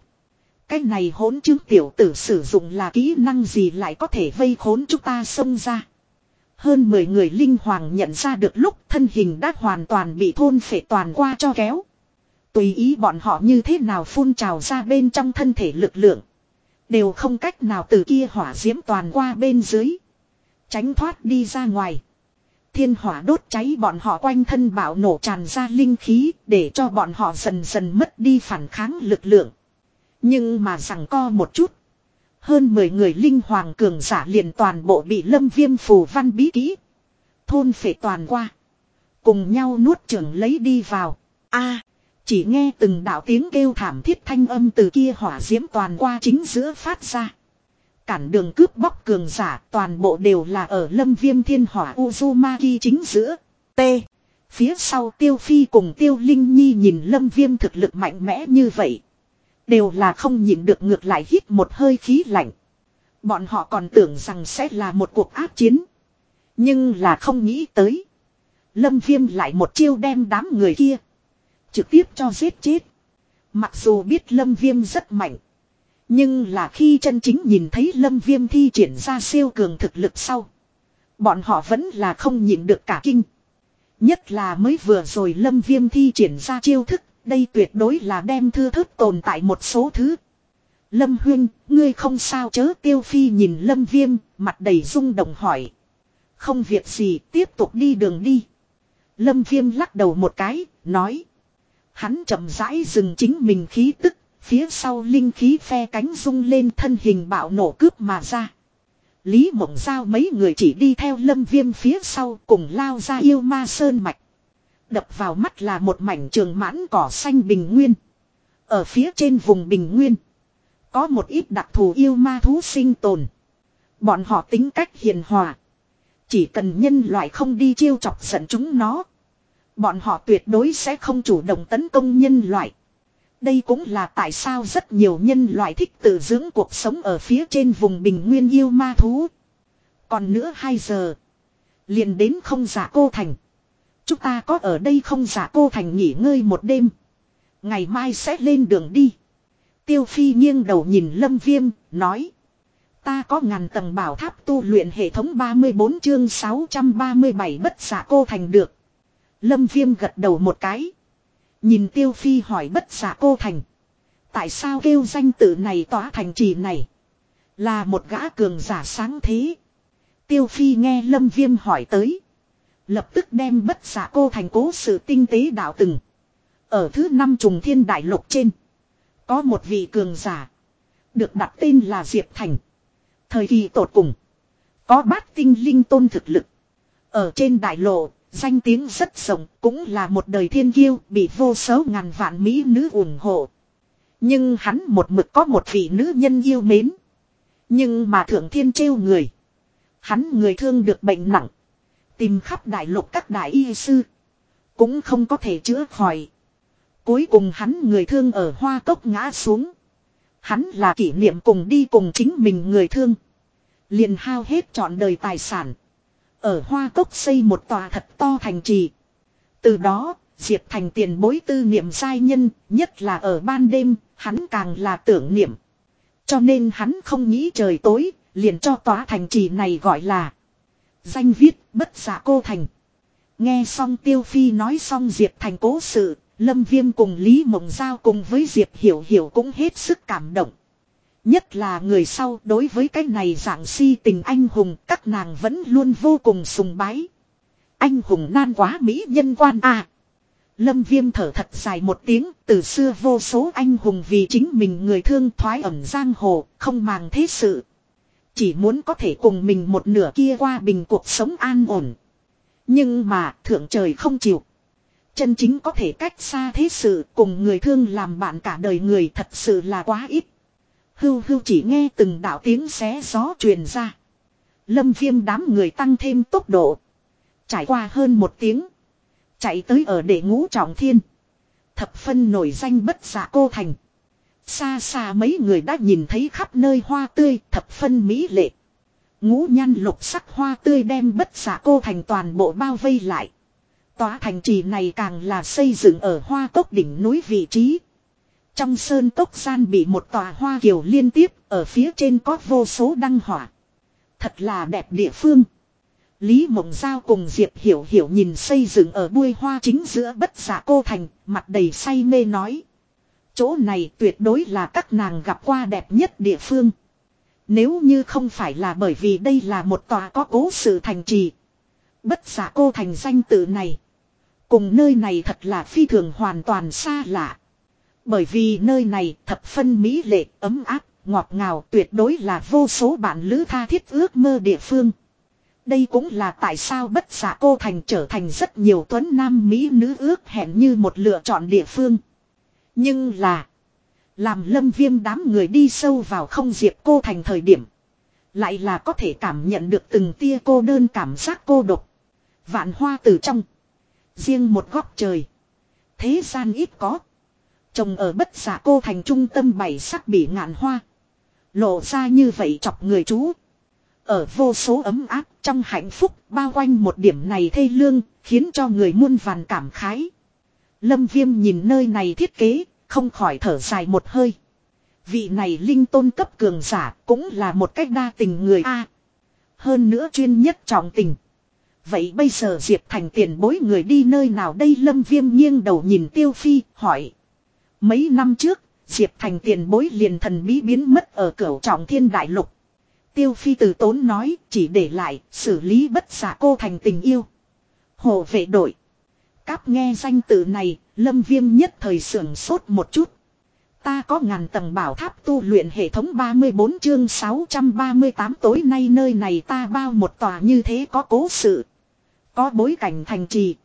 Cái này hỗn chứng tiểu tử sử dụng là kỹ năng gì lại có thể vây khốn chúng ta xông ra. Hơn 10 người linh hoàng nhận ra được lúc thân hình đã hoàn toàn bị thôn phệ toàn qua cho kéo. Tùy ý bọn họ như thế nào phun trào ra bên trong thân thể lực lượng. Đều không cách nào từ kia hỏa diễm toàn qua bên dưới. Tránh thoát đi ra ngoài. Thiên hỏa đốt cháy bọn họ quanh thân bạo nổ tràn ra linh khí để cho bọn họ dần dần mất đi phản kháng lực lượng. Nhưng mà rằng co một chút. Hơn 10 người linh hoàng cường giả liền toàn bộ bị lâm viêm phù văn bí kỹ. Thôn phệ toàn qua. Cùng nhau nuốt trưởng lấy đi vào. a chỉ nghe từng đạo tiếng kêu thảm thiết thanh âm từ kia hỏa diễm toàn qua chính giữa phát ra. Cản đường cướp bóc cường giả, toàn bộ đều là ở lâm viêm thiên hỏa Uzumaki chính giữa. T. Phía sau tiêu phi cùng tiêu linh nhi nhìn lâm viêm thực lực mạnh mẽ như vậy. Đều là không nhịn được ngược lại hít một hơi khí lạnh. Bọn họ còn tưởng rằng sẽ là một cuộc áp chiến. Nhưng là không nghĩ tới. Lâm viêm lại một chiêu đem đám người kia. Trực tiếp cho giết chết. Mặc dù biết lâm viêm rất mạnh. Nhưng là khi chân chính nhìn thấy lâm viêm thi triển ra siêu cường thực lực sau. Bọn họ vẫn là không nhịn được cả kinh. Nhất là mới vừa rồi lâm viêm thi triển ra chiêu thức. Đây tuyệt đối là đem thư thức tồn tại một số thứ. Lâm huyên, ngươi không sao chớ tiêu phi nhìn lâm viêm, mặt đầy rung động hỏi. Không việc gì, tiếp tục đi đường đi. Lâm viêm lắc đầu một cái, nói. Hắn chậm rãi dừng chính mình khí tức, phía sau linh khí phe cánh rung lên thân hình bạo nổ cướp mà ra. Lý mộng giao mấy người chỉ đi theo lâm viêm phía sau cùng lao ra yêu ma sơn mạch. Đập vào mắt là một mảnh trường mãn cỏ xanh bình nguyên. Ở phía trên vùng bình nguyên. Có một ít đặc thù yêu ma thú sinh tồn. Bọn họ tính cách hiền hòa. Chỉ cần nhân loại không đi chiêu chọc giận chúng nó. Bọn họ tuyệt đối sẽ không chủ động tấn công nhân loại. Đây cũng là tại sao rất nhiều nhân loại thích tự dưỡng cuộc sống ở phía trên vùng bình nguyên yêu ma thú. Còn nữa 2 giờ. Liền đến không giả cô thành. Chúng ta có ở đây không giả cô thành nghỉ ngơi một đêm. Ngày mai sẽ lên đường đi. Tiêu Phi nghiêng đầu nhìn Lâm Viêm, nói. Ta có ngàn tầng bảo tháp tu luyện hệ thống 34 chương 637 bất giả cô thành được. Lâm Viêm gật đầu một cái. Nhìn Tiêu Phi hỏi bất giả cô thành. Tại sao kêu danh tự này tỏa thành trì này? Là một gã cường giả sáng thế. Tiêu Phi nghe Lâm Viêm hỏi tới. Lập tức đem bất giả cô thành cố sự tinh tế đạo từng. Ở thứ năm trùng thiên đại lục trên. Có một vị cường giả. Được đặt tên là Diệp Thành. Thời kỳ tột cùng. Có bát tinh linh tôn thực lực. Ở trên đại lộ, danh tiếng rất rộng, cũng là một đời thiên kiêu, bị vô số ngàn vạn mỹ nữ ủng hộ. Nhưng hắn một mực có một vị nữ nhân yêu mến. Nhưng mà thượng thiên trêu người. Hắn người thương được bệnh nặng. Tìm khắp đại lục các đại y sư. Cũng không có thể chữa khỏi. Cuối cùng hắn người thương ở hoa cốc ngã xuống. Hắn là kỷ niệm cùng đi cùng chính mình người thương. Liền hao hết trọn đời tài sản. Ở hoa cốc xây một tòa thật to thành trì. Từ đó, Diệp Thành tiền bối tư niệm sai nhân, nhất là ở ban đêm, hắn càng là tưởng niệm. Cho nên hắn không nghĩ trời tối, liền cho tòa thành trì này gọi là Danh viết bất giả cô thành. Nghe xong Tiêu Phi nói xong Diệp Thành cố sự, Lâm Viêm cùng Lý Mộng Giao cùng với Diệp Hiểu Hiểu cũng hết sức cảm động. Nhất là người sau đối với cái này dạng si tình anh hùng các nàng vẫn luôn vô cùng sùng bái. Anh hùng nan quá mỹ nhân quan à. Lâm Viêm thở thật dài một tiếng, từ xưa vô số anh hùng vì chính mình người thương thoái ẩm giang hồ, không màng thế sự. Chỉ muốn có thể cùng mình một nửa kia qua bình cuộc sống an ổn. Nhưng mà thượng trời không chịu. Chân chính có thể cách xa thế sự cùng người thương làm bạn cả đời người thật sự là quá ít. Hưu hưu chỉ nghe từng đạo tiếng xé gió truyền ra. Lâm viêm đám người tăng thêm tốc độ. Trải qua hơn một tiếng. Chạy tới ở để ngũ trọng thiên. Thập phân nổi danh bất giả cô thành. Xa xa mấy người đã nhìn thấy khắp nơi hoa tươi, thập phân mỹ lệ. Ngũ nhăn lục sắc hoa tươi đem bất giả cô thành toàn bộ bao vây lại. Tòa thành trì này càng là xây dựng ở hoa tốc đỉnh núi vị trí. Trong sơn cốc gian bị một tòa hoa kiều liên tiếp, ở phía trên có vô số đăng hỏa. Thật là đẹp địa phương. Lý Mộng Giao cùng Diệp Hiểu Hiểu nhìn xây dựng ở bui hoa chính giữa bất giả cô thành, mặt đầy say mê nói. Chỗ này tuyệt đối là các nàng gặp qua đẹp nhất địa phương. Nếu như không phải là bởi vì đây là một tòa có cố sự thành trì. Bất giả cô thành danh tự này. Cùng nơi này thật là phi thường hoàn toàn xa lạ. Bởi vì nơi này thập phân mỹ lệ, ấm áp, ngọt ngào tuyệt đối là vô số bạn lữ tha thiết ước mơ địa phương. Đây cũng là tại sao bất giả cô thành trở thành rất nhiều tuấn nam mỹ nữ ước hẹn như một lựa chọn địa phương. Nhưng là. Làm lâm viêm đám người đi sâu vào không diệp cô thành thời điểm. Lại là có thể cảm nhận được từng tia cô đơn cảm giác cô độc. Vạn hoa từ trong. Riêng một góc trời. Thế gian ít có. Trồng ở bất giả cô thành trung tâm bảy sắc bị ngạn hoa. Lộ ra như vậy chọc người chú. Ở vô số ấm áp trong hạnh phúc, bao quanh một điểm này thê lương, khiến cho người muôn vàn cảm khái. Lâm viêm nhìn nơi này thiết kế, không khỏi thở dài một hơi. Vị này linh tôn cấp cường giả cũng là một cách đa tình người A. hơn nữa chuyên nhất trọng tình. Vậy bây giờ Diệp Thành tiền bối người đi nơi nào đây Lâm Viêm nghiêng đầu nhìn Tiêu Phi, hỏi. Mấy năm trước, Diệp Thành tiền bối liền thần bí biến mất ở cửu trọng thiên đại lục. Tiêu Phi từ tốn nói chỉ để lại xử lý bất xả cô thành tình yêu. Hồ vệ đội. Cáp nghe danh từ này, Lâm Viêm nhất thời sưởng sốt một chút. Ta có ngàn tầng bảo tháp tu luyện hệ thống 34 chương 638 tối nay nơi này ta bao một tòa như thế có cố sự. Có bối cảnh thành trì.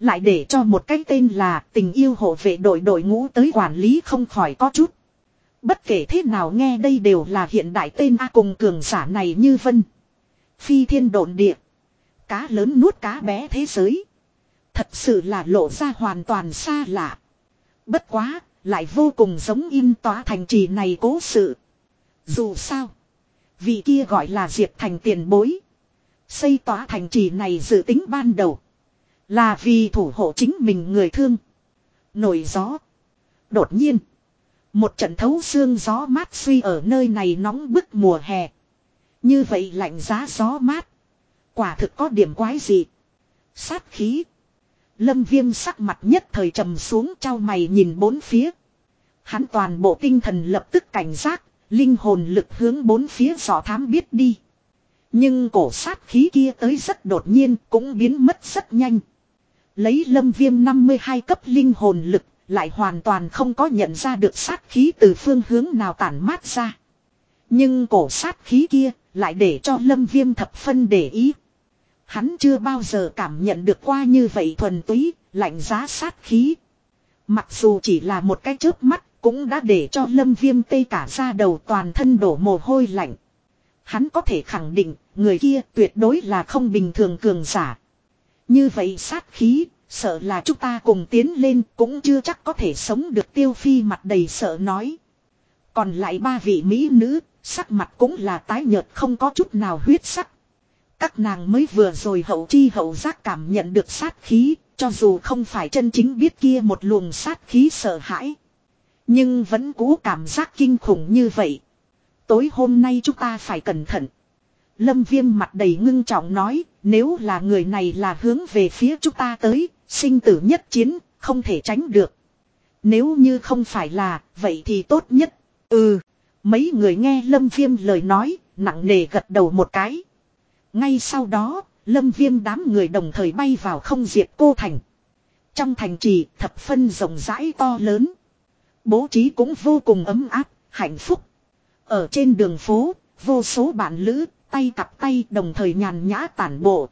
Lại để cho một cái tên là tình yêu hộ vệ đội đội ngũ tới quản lý không khỏi có chút. Bất kể thế nào nghe đây đều là hiện đại tên A cùng cường giả này như vân. Phi thiên độn địa. Cá lớn nuốt cá bé thế giới. Thật sự là lộ ra hoàn toàn xa lạ. Bất quá, lại vô cùng giống in tỏa thành trì này cố sự. Dù sao, vị kia gọi là Diệp Thành tiền bối. Xây tỏa thành trì này dự tính ban đầu. Là vì thủ hộ chính mình người thương. Nổi gió. Đột nhiên. Một trận thấu xương gió mát suy ở nơi này nóng bức mùa hè. Như vậy lạnh giá gió mát. Quả thực có điểm quái gì. Sát khí. Lâm viêm sắc mặt nhất thời trầm xuống trao mày nhìn bốn phía. Hắn toàn bộ tinh thần lập tức cảnh giác, linh hồn lực hướng bốn phía giỏ thám biết đi. Nhưng cổ sát khí kia tới rất đột nhiên cũng biến mất rất nhanh. Lấy lâm viêm 52 cấp linh hồn lực lại hoàn toàn không có nhận ra được sát khí từ phương hướng nào tản mát ra. Nhưng cổ sát khí kia lại để cho lâm viêm thập phân để ý. Hắn chưa bao giờ cảm nhận được qua như vậy thuần túy, lạnh giá sát khí. Mặc dù chỉ là một cái chớp mắt, cũng đã để cho lâm viêm tê cả ra đầu toàn thân đổ mồ hôi lạnh. Hắn có thể khẳng định, người kia tuyệt đối là không bình thường cường giả. Như vậy sát khí, sợ là chúng ta cùng tiến lên cũng chưa chắc có thể sống được tiêu phi mặt đầy sợ nói. Còn lại ba vị mỹ nữ, sắc mặt cũng là tái nhợt không có chút nào huyết sắc. Các nàng mới vừa rồi hậu chi hậu giác cảm nhận được sát khí, cho dù không phải chân chính biết kia một luồng sát khí sợ hãi. Nhưng vẫn cú cảm giác kinh khủng như vậy. Tối hôm nay chúng ta phải cẩn thận. Lâm viêm mặt đầy ngưng trọng nói, nếu là người này là hướng về phía chúng ta tới, sinh tử nhất chiến, không thể tránh được. Nếu như không phải là, vậy thì tốt nhất. Ừ, mấy người nghe Lâm viêm lời nói, nặng nề gật đầu một cái. Ngay sau đó, lâm viêm đám người đồng thời bay vào không diệt cô thành. Trong thành trì thập phân rộng rãi to lớn. Bố trí cũng vô cùng ấm áp, hạnh phúc. Ở trên đường phố, vô số bạn lữ, tay cặp tay đồng thời nhàn nhã tản bộ.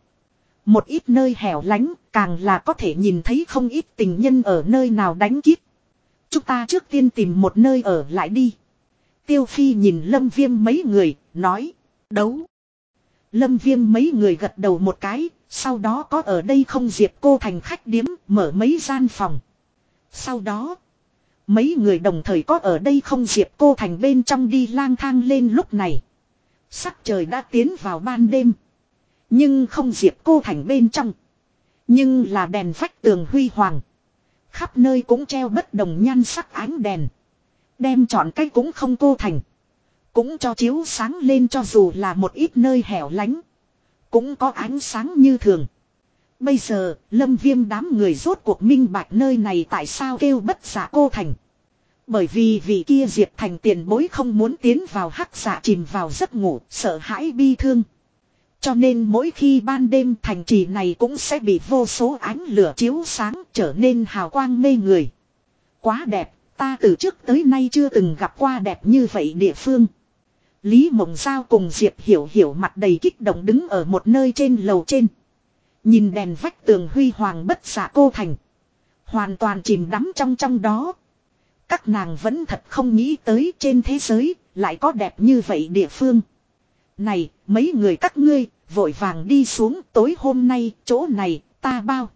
Một ít nơi hẻo lánh, càng là có thể nhìn thấy không ít tình nhân ở nơi nào đánh kiếp. Chúng ta trước tiên tìm một nơi ở lại đi. Tiêu Phi nhìn Lâm Viêm mấy người, nói, đấu. Lâm Viêm mấy người gật đầu một cái, sau đó có ở đây không diệp cô thành khách điếm, mở mấy gian phòng. Sau đó, mấy người đồng thời có ở đây không diệp cô thành bên trong đi lang thang lên lúc này. Sắc trời đã tiến vào ban đêm. Nhưng không diệp cô thành bên trong. Nhưng là đèn phách tường huy hoàng. Khắp nơi cũng treo bất đồng nhan sắc ánh đèn. Đem chọn cách cũng không cô thành. Cũng cho chiếu sáng lên cho dù là một ít nơi hẻo lánh. Cũng có ánh sáng như thường. Bây giờ, lâm viêm đám người rốt cuộc minh bạch nơi này tại sao kêu bất giả cô thành. Bởi vì vị kia Diệp Thành tiền bối không muốn tiến vào hắc xạ chìm vào giấc ngủ, sợ hãi bi thương. Cho nên mỗi khi ban đêm thành trì này cũng sẽ bị vô số ánh lửa chiếu sáng trở nên hào quang mê người. Quá đẹp, ta từ trước tới nay chưa từng gặp qua đẹp như vậy địa phương. Lý Mộng Giao cùng Diệp Hiểu Hiểu mặt đầy kích động đứng ở một nơi trên lầu trên. Nhìn đèn vách tường huy hoàng bất xạ cô thành. Hoàn toàn chìm đắm trong trong đó. Các nàng vẫn thật không nghĩ tới trên thế giới lại có đẹp như vậy địa phương. Này, mấy người các ngươi, vội vàng đi xuống tối hôm nay, chỗ này, ta bao.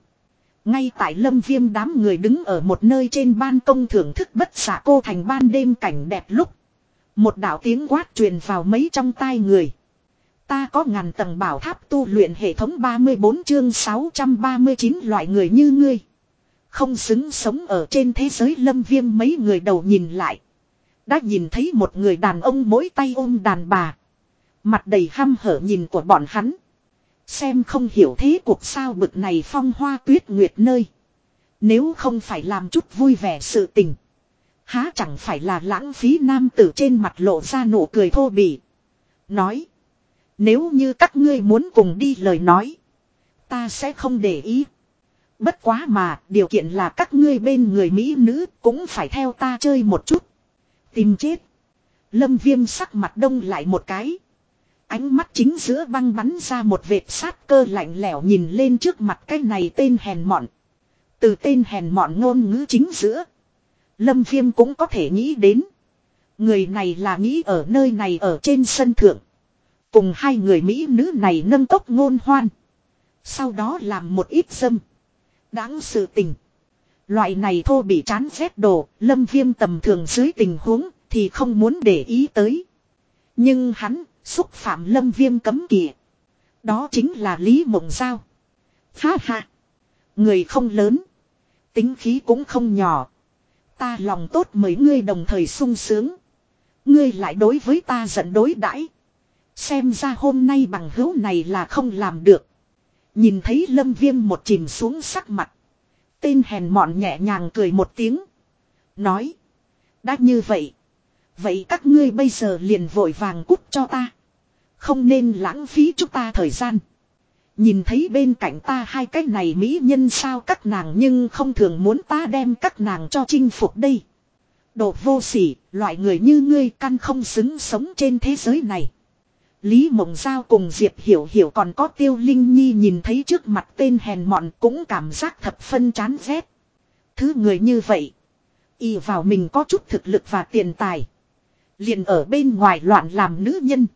Ngay tại lâm viêm đám người đứng ở một nơi trên ban công thưởng thức bất xạ cô thành ban đêm cảnh đẹp lúc. Một đạo tiếng quát truyền vào mấy trong tai người. Ta có ngàn tầng bảo tháp tu luyện hệ thống 34 chương 639 loại người như ngươi. Không xứng sống ở trên thế giới lâm viêm mấy người đầu nhìn lại. Đã nhìn thấy một người đàn ông mỗi tay ôm đàn bà. Mặt đầy hăm hở nhìn của bọn hắn. Xem không hiểu thế cuộc sao bực này phong hoa tuyết nguyệt nơi. Nếu không phải làm chút vui vẻ sự tình. Há chẳng phải là lãng phí nam tử trên mặt lộ ra nụ cười thô bỉ. Nói. Nếu như các ngươi muốn cùng đi lời nói. Ta sẽ không để ý. Bất quá mà, điều kiện là các ngươi bên người Mỹ nữ cũng phải theo ta chơi một chút. Tìm chết. Lâm viêm sắc mặt đông lại một cái. Ánh mắt chính giữa băng bắn ra một vệt sát cơ lạnh lẽo nhìn lên trước mặt cái này tên hèn mọn. Từ tên hèn mọn ngôn ngữ chính giữa. Lâm Viêm cũng có thể nghĩ đến. Người này là nghĩ ở nơi này ở trên sân thượng. Cùng hai người Mỹ nữ này nâng tốc ngôn hoan. Sau đó làm một ít dâm. Đáng sự tình. Loại này thô bị chán ghét đồ, lâm viêm tầm thường dưới tình huống, thì không muốn để ý tới. Nhưng hắn, xúc phạm lâm viêm cấm kỵ. Đó chính là Lý Mộng Giao. Ha ha. Người không lớn. Tính khí cũng không nhỏ. Ta lòng tốt mấy ngươi đồng thời sung sướng. Ngươi lại đối với ta giận đối đãi Xem ra hôm nay bằng hữu này là không làm được. Nhìn thấy lâm viêm một chìm xuống sắc mặt. Tên hèn mọn nhẹ nhàng cười một tiếng. Nói. Đã như vậy. Vậy các ngươi bây giờ liền vội vàng cút cho ta. Không nên lãng phí chúng ta thời gian. Nhìn thấy bên cạnh ta hai cái này mỹ nhân sao các nàng nhưng không thường muốn ta đem các nàng cho chinh phục đây. Đồ vô sỉ, loại người như ngươi căn không xứng sống trên thế giới này. Lý Mộng Giao cùng Diệp Hiểu Hiểu còn có Tiêu Linh Nhi nhìn thấy trước mặt tên hèn mọn cũng cảm giác thập phân chán ghét. Thứ người như vậy. Y vào mình có chút thực lực và tiền tài. Liền ở bên ngoài loạn làm nữ nhân.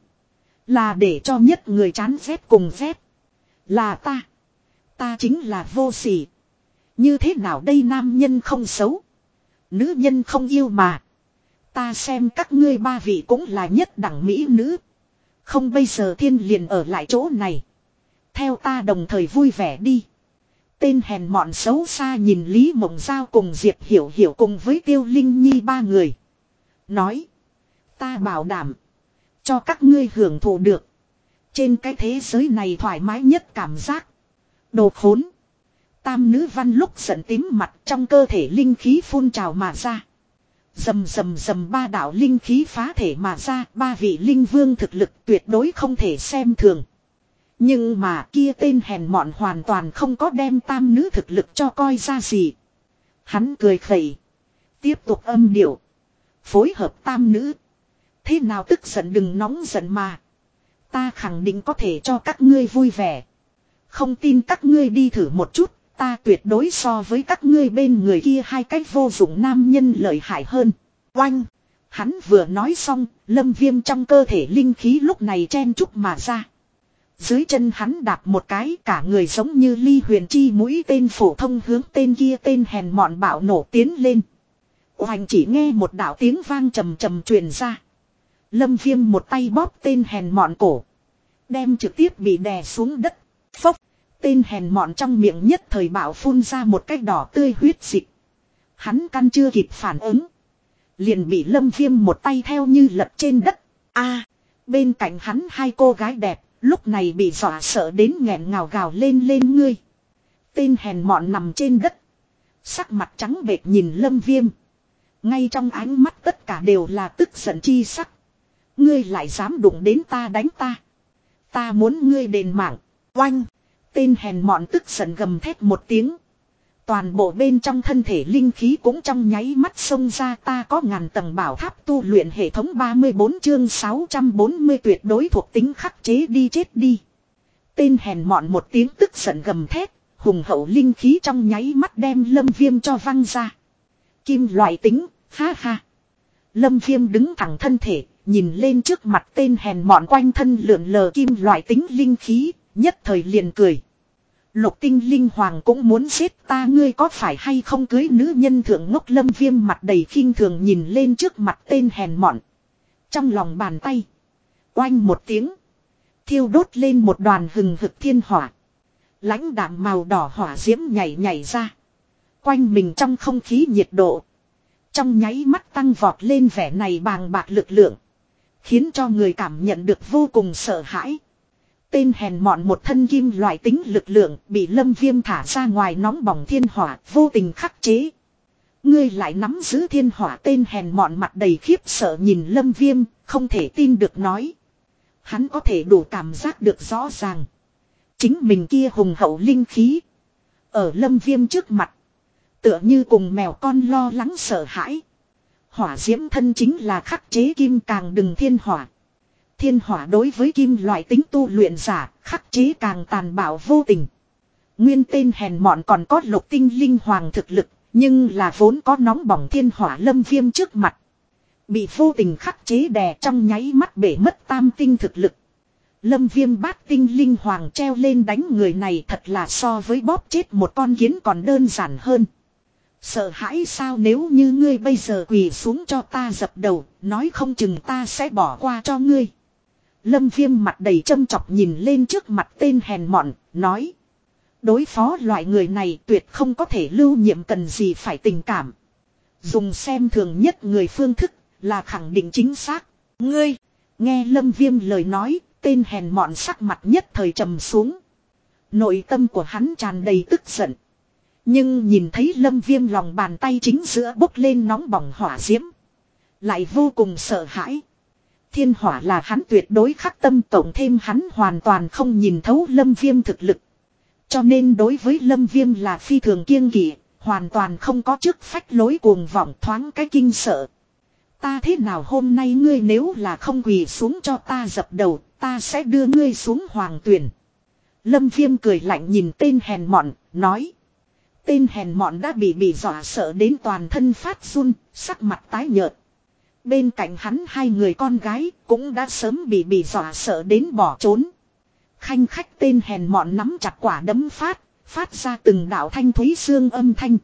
Là để cho nhất người chán ghét cùng ghét. Là ta. Ta chính là vô sỉ. Như thế nào đây nam nhân không xấu. Nữ nhân không yêu mà. Ta xem các ngươi ba vị cũng là nhất đẳng mỹ nữ. Không bây giờ thiên liền ở lại chỗ này. Theo ta đồng thời vui vẻ đi. Tên hèn mọn xấu xa nhìn Lý Mộng Giao cùng Diệp Hiểu Hiểu cùng với Tiêu Linh Nhi ba người. Nói. Ta bảo đảm. Cho các ngươi hưởng thụ được. Trên cái thế giới này thoải mái nhất cảm giác. Đồ khốn. Tam nữ văn lúc giận tím mặt trong cơ thể linh khí phun trào mà ra. Dầm dầm dầm ba đạo linh khí phá thể mà ra, ba vị linh vương thực lực tuyệt đối không thể xem thường. Nhưng mà kia tên hèn mọn hoàn toàn không có đem tam nữ thực lực cho coi ra gì. Hắn cười khẩy. Tiếp tục âm điệu. Phối hợp tam nữ. Thế nào tức giận đừng nóng giận mà. Ta khẳng định có thể cho các ngươi vui vẻ. Không tin các ngươi đi thử một chút, ta tuyệt đối so với các ngươi bên người kia hai cách vô dụng nam nhân lợi hại hơn. Oanh! Hắn vừa nói xong, lâm viêm trong cơ thể linh khí lúc này chen chúc mà ra. Dưới chân hắn đạp một cái cả người giống như ly huyền chi mũi tên phổ thông hướng tên kia tên hèn mọn bạo nổ tiến lên. Oanh chỉ nghe một đạo tiếng vang trầm trầm truyền ra. Lâm viêm một tay bóp tên hèn mọn cổ. Đem trực tiếp bị đè xuống đất. Phốc. Tên hèn mọn trong miệng nhất thời bạo phun ra một cái đỏ tươi huyết dịch. Hắn căn chưa kịp phản ứng. Liền bị lâm viêm một tay theo như lật trên đất. a bên cạnh hắn hai cô gái đẹp, lúc này bị dọa sợ đến nghẹn ngào gào lên lên ngươi. Tên hèn mọn nằm trên đất. Sắc mặt trắng bệt nhìn lâm viêm. Ngay trong ánh mắt tất cả đều là tức giận chi sắc. Ngươi lại dám đụng đến ta đánh ta. Ta muốn ngươi đền mạng. Oanh. Tên hèn mọn tức giận gầm thét một tiếng. Toàn bộ bên trong thân thể linh khí cũng trong nháy mắt xông ra ta có ngàn tầng bảo tháp tu luyện hệ thống 34 chương 640 tuyệt đối thuộc tính khắc chế đi chết đi. Tên hèn mọn một tiếng tức giận gầm thét, hùng hậu linh khí trong nháy mắt đem lâm viêm cho văng ra. Kim loại tính, ha ha. Lâm viêm đứng thẳng thân thể, nhìn lên trước mặt tên hèn mọn quanh thân lượn lờ kim loại tính linh khí, nhất thời liền cười. Lục tinh linh hoàng cũng muốn giết ta, ngươi có phải hay không cưới nữ nhân thượng ngốc lâm viêm mặt đầy khinh thường nhìn lên trước mặt tên hèn mọn. Trong lòng bàn tay. Oanh một tiếng. Thiêu đốt lên một đoàn hừng hực thiên hỏa. lãnh đạm màu đỏ hỏa diễm nhảy nhảy ra. Quanh mình trong không khí nhiệt độ. Trong nháy mắt tăng vọt lên vẻ này bàng bạc lực lượng. Khiến cho người cảm nhận được vô cùng sợ hãi. Tên hèn mọn một thân kim loại tính lực lượng bị lâm viêm thả ra ngoài nóng bỏng thiên hỏa vô tình khắc chế. Ngươi lại nắm giữ thiên hỏa tên hèn mọn mặt đầy khiếp sợ nhìn lâm viêm, không thể tin được nói. Hắn có thể đủ cảm giác được rõ ràng. Chính mình kia hùng hậu linh khí. Ở lâm viêm trước mặt. Tựa như cùng mèo con lo lắng sợ hãi. Hỏa diễm thân chính là khắc chế kim càng đừng thiên hỏa. Thiên hỏa đối với kim loại tính tu luyện giả, khắc chế càng tàn bạo vô tình. Nguyên tên hèn mọn còn có lục tinh linh hoàng thực lực, nhưng là vốn có nóng bỏng thiên hỏa lâm viêm trước mặt. Bị vô tình khắc chế đè trong nháy mắt bể mất tam tinh thực lực. Lâm viêm bát tinh linh hoàng treo lên đánh người này thật là so với bóp chết một con kiến còn đơn giản hơn. Sợ hãi sao nếu như ngươi bây giờ quỳ xuống cho ta dập đầu, nói không chừng ta sẽ bỏ qua cho ngươi. Lâm viêm mặt đầy châm chọc nhìn lên trước mặt tên hèn mọn, nói. Đối phó loại người này tuyệt không có thể lưu nhiệm cần gì phải tình cảm. Dùng xem thường nhất người phương thức, là khẳng định chính xác. Ngươi, nghe lâm viêm lời nói, tên hèn mọn sắc mặt nhất thời trầm xuống. Nội tâm của hắn tràn đầy tức giận. Nhưng nhìn thấy lâm viêm lòng bàn tay chính giữa bốc lên nóng bỏng hỏa diễm. Lại vô cùng sợ hãi. Thiên hỏa là hắn tuyệt đối khắc tâm tổng thêm hắn hoàn toàn không nhìn thấu lâm viêm thực lực. Cho nên đối với lâm viêm là phi thường kiêng kỵ, hoàn toàn không có chức phách lối cuồng vọng thoáng cái kinh sợ. Ta thế nào hôm nay ngươi nếu là không quỳ xuống cho ta dập đầu, ta sẽ đưa ngươi xuống hoàng tuyển. Lâm viêm cười lạnh nhìn tên hèn mọn, nói. Tên hèn mọn đã bị bị dọa sợ đến toàn thân phát run, sắc mặt tái nhợt. Bên cạnh hắn hai người con gái cũng đã sớm bị bị dọa sợ đến bỏ trốn. Khanh khách tên hèn mọn nắm chặt quả đấm phát, phát ra từng đạo thanh thúy xương âm thanh.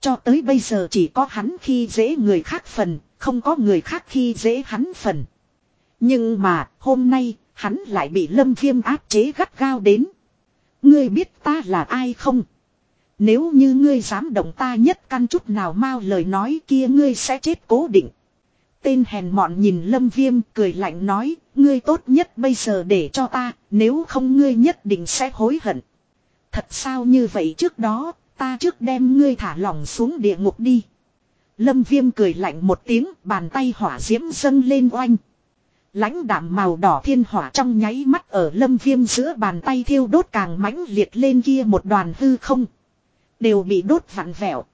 Cho tới bây giờ chỉ có hắn khi dễ người khác phần, không có người khác khi dễ hắn phần. Nhưng mà, hôm nay, hắn lại bị lâm viêm áp chế gắt gao đến. Ngươi biết ta là ai không? Nếu như ngươi dám động ta nhất căn chút nào mau lời nói kia ngươi sẽ chết cố định. Tên hèn mọn nhìn lâm viêm cười lạnh nói, ngươi tốt nhất bây giờ để cho ta, nếu không ngươi nhất định sẽ hối hận. Thật sao như vậy trước đó, ta trước đem ngươi thả lỏng xuống địa ngục đi. Lâm viêm cười lạnh một tiếng, bàn tay hỏa diễm dâng lên oanh. lãnh đảm màu đỏ thiên hỏa trong nháy mắt ở lâm viêm giữa bàn tay thiêu đốt càng mãnh liệt lên kia một đoàn hư không. Đều bị đốt vặn vẹo.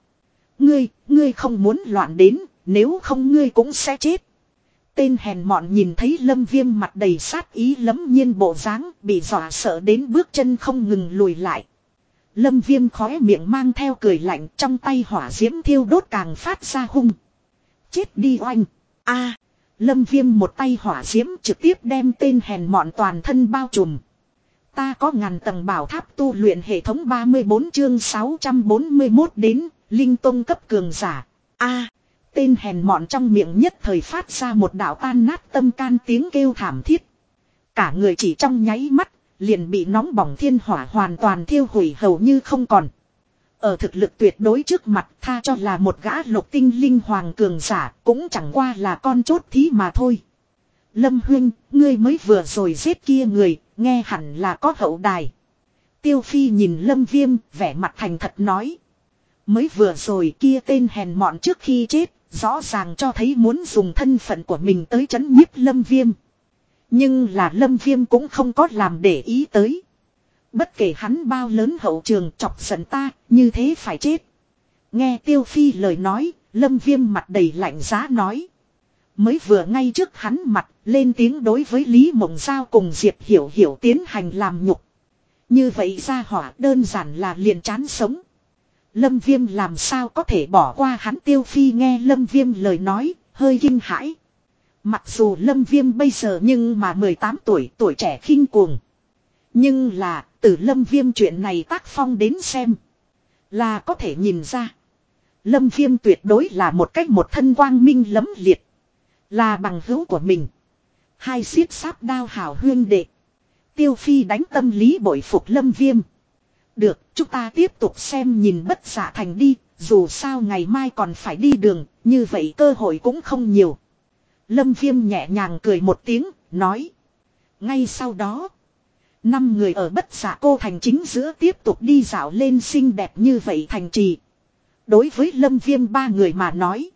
Ngươi, ngươi không muốn loạn đến, nếu không ngươi cũng sẽ chết. Tên hèn mọn nhìn thấy lâm viêm mặt đầy sát ý lấm nhiên bộ dáng bị dọa sợ đến bước chân không ngừng lùi lại. Lâm viêm khóe miệng mang theo cười lạnh trong tay hỏa diễm thiêu đốt càng phát ra hung. Chết đi oanh. a Lâm viêm một tay hỏa diễm trực tiếp đem tên hèn mọn toàn thân bao trùm. Ta có ngàn tầng bảo tháp tu luyện hệ thống 34 chương 641 đến, Linh Tông cấp cường giả. a Tên hèn mọn trong miệng nhất thời phát ra một đạo tan nát tâm can tiếng kêu thảm thiết. Cả người chỉ trong nháy mắt, liền bị nóng bỏng thiên hỏa hoàn toàn thiêu hủy hầu như không còn. Ở thực lực tuyệt đối trước mặt tha cho là một gã lục tinh linh hoàng cường giả cũng chẳng qua là con chốt thí mà thôi. Lâm Huyên, ngươi mới vừa rồi giết kia người, nghe hẳn là có hậu đài. Tiêu phi nhìn lâm viêm, vẻ mặt thành thật nói. Mới vừa rồi kia tên hèn mọn trước khi chết, rõ ràng cho thấy muốn dùng thân phận của mình tới chấn nhiếp lâm viêm. Nhưng là lâm viêm cũng không có làm để ý tới. Bất kể hắn bao lớn hậu trường chọc giận ta, như thế phải chết. Nghe tiêu phi lời nói, lâm viêm mặt đầy lạnh giá nói. Mới vừa ngay trước hắn mặt, lên tiếng đối với Lý Mộng Giao cùng Diệp Hiểu Hiểu tiến hành làm nhục. Như vậy ra hỏa đơn giản là liền chán sống. Lâm Viêm làm sao có thể bỏ qua hắn tiêu phi nghe Lâm Viêm lời nói, hơi kinh hãi. Mặc dù Lâm Viêm bây giờ nhưng mà 18 tuổi, tuổi trẻ khinh cuồng. Nhưng là, từ Lâm Viêm chuyện này tác phong đến xem. Là có thể nhìn ra. Lâm Viêm tuyệt đối là một cách một thân quang minh lấm liệt. Là bằng hữu của mình. Hai xiết sáp đao hảo huyên đệ. Tiêu Phi đánh tâm lý bội phục Lâm Viêm. Được, chúng ta tiếp tục xem nhìn bất giả thành đi, dù sao ngày mai còn phải đi đường, như vậy cơ hội cũng không nhiều. Lâm Viêm nhẹ nhàng cười một tiếng, nói. Ngay sau đó, năm người ở bất giả cô thành chính giữa tiếp tục đi dạo lên xinh đẹp như vậy thành trì. Đối với Lâm Viêm ba người mà nói,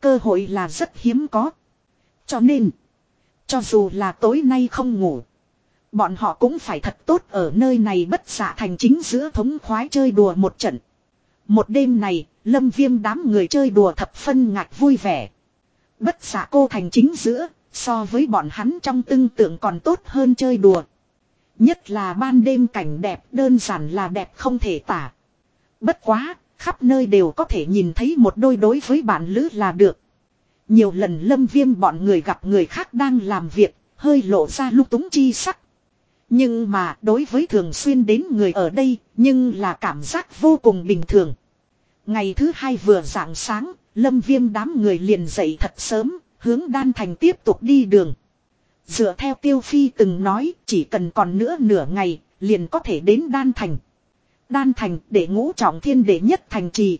cơ hội là rất hiếm có. Cho nên, cho dù là tối nay không ngủ, bọn họ cũng phải thật tốt ở nơi này bất xạ thành chính giữa thống khoái chơi đùa một trận. Một đêm này, Lâm Viêm đám người chơi đùa thập phân ngạc vui vẻ. Bất xạ cô thành chính giữa, so với bọn hắn trong tương tượng còn tốt hơn chơi đùa. Nhất là ban đêm cảnh đẹp đơn giản là đẹp không thể tả. Bất quá, khắp nơi đều có thể nhìn thấy một đôi đối với bạn lữ là được. Nhiều lần lâm viêm bọn người gặp người khác đang làm việc, hơi lộ ra lúc túng chi sắc. Nhưng mà đối với thường xuyên đến người ở đây, nhưng là cảm giác vô cùng bình thường. Ngày thứ hai vừa rạng sáng, lâm viêm đám người liền dậy thật sớm, hướng đan thành tiếp tục đi đường. Dựa theo tiêu phi từng nói, chỉ cần còn nữa nửa ngày, liền có thể đến đan thành. Đan thành để ngũ trọng thiên đệ nhất thành trì.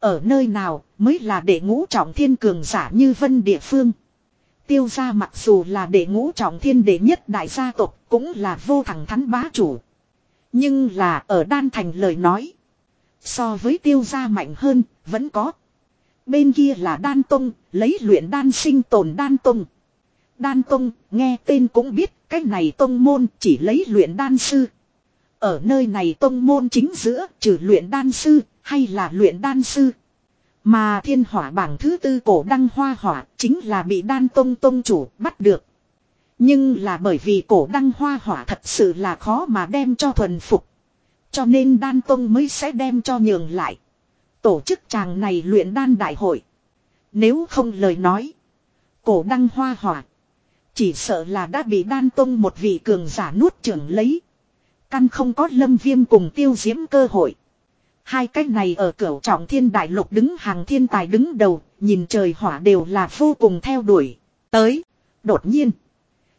Ở nơi nào mới là để ngũ trọng thiên cường giả như vân địa phương. Tiêu gia mặc dù là đệ ngũ trọng thiên đệ nhất đại gia tộc cũng là vô thẳng thắn bá chủ. Nhưng là ở đan thành lời nói. So với tiêu gia mạnh hơn, vẫn có. Bên kia là đan tông, lấy luyện đan sinh tồn đan tông. Đan tông, nghe tên cũng biết, cái này tông môn chỉ lấy luyện đan sư. Ở nơi này tông môn chính giữa, trừ luyện đan sư, hay là luyện đan sư. Mà thiên hỏa bảng thứ tư cổ đăng hoa hỏa chính là bị đan tông tông chủ bắt được. Nhưng là bởi vì cổ đăng hoa hỏa thật sự là khó mà đem cho thuần phục. Cho nên đan tông mới sẽ đem cho nhường lại. Tổ chức chàng này luyện đan đại hội. Nếu không lời nói. Cổ đăng hoa hỏa. Chỉ sợ là đã bị đan tông một vị cường giả nuốt trưởng lấy. Căn không có lâm viêm cùng tiêu diễm cơ hội. Hai cái này ở cửa trọng thiên đại lục đứng hàng thiên tài đứng đầu, nhìn trời hỏa đều là vô cùng theo đuổi. Tới, đột nhiên.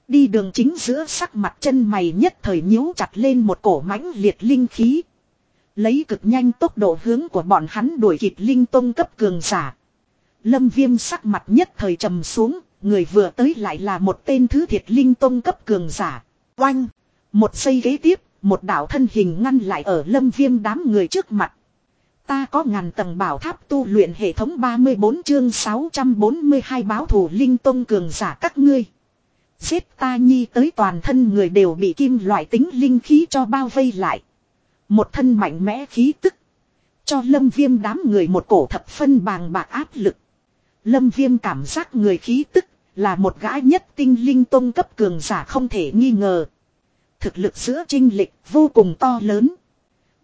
Đi đường chính giữa sắc mặt chân mày nhất thời nhíu chặt lên một cổ mãnh liệt linh khí. Lấy cực nhanh tốc độ hướng của bọn hắn đuổi kịp linh tông cấp cường giả. Lâm viêm sắc mặt nhất thời trầm xuống, người vừa tới lại là một tên thứ thiệt linh tông cấp cường giả. Oanh! Một giây ghế tiếp, một đạo thân hình ngăn lại ở lâm viêm đám người trước mặt. Ta có ngàn tầng bảo tháp tu luyện hệ thống 34 chương 642 báo thủ linh tông cường giả các ngươi. Giết ta nhi tới toàn thân người đều bị kim loại tính linh khí cho bao vây lại. Một thân mạnh mẽ khí tức. Cho lâm viêm đám người một cổ thập phân bàng bạc áp lực. Lâm viêm cảm giác người khí tức, Là một gã nhất tinh linh tông cấp cường giả không thể nghi ngờ. Thực lực giữa trinh lịch vô cùng to lớn.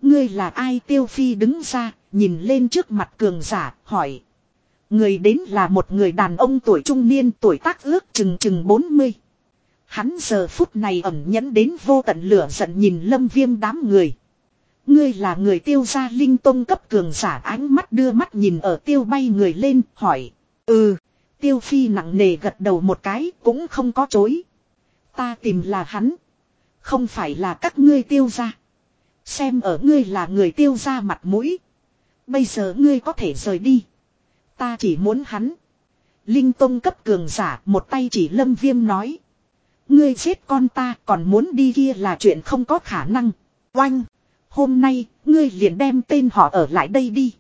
Ngươi là ai tiêu phi đứng ra, nhìn lên trước mặt cường giả, hỏi. Người đến là một người đàn ông tuổi trung niên tuổi tác ước chừng chừng 40. Hắn giờ phút này ẩm nhẫn đến vô tận lửa giận nhìn lâm viêm đám người. Ngươi là người tiêu gia linh tông cấp cường giả ánh mắt đưa mắt nhìn ở tiêu bay người lên hỏi. Ừ, tiêu phi nặng nề gật đầu một cái cũng không có chối. Ta tìm là hắn. Không phải là các ngươi tiêu gia. Xem ở ngươi là người tiêu ra mặt mũi. Bây giờ ngươi có thể rời đi. Ta chỉ muốn hắn. Linh Tông cấp cường giả một tay chỉ lâm viêm nói. Ngươi giết con ta còn muốn đi kia là chuyện không có khả năng. Oanh. Hôm nay, ngươi liền đem tên họ ở lại đây đi.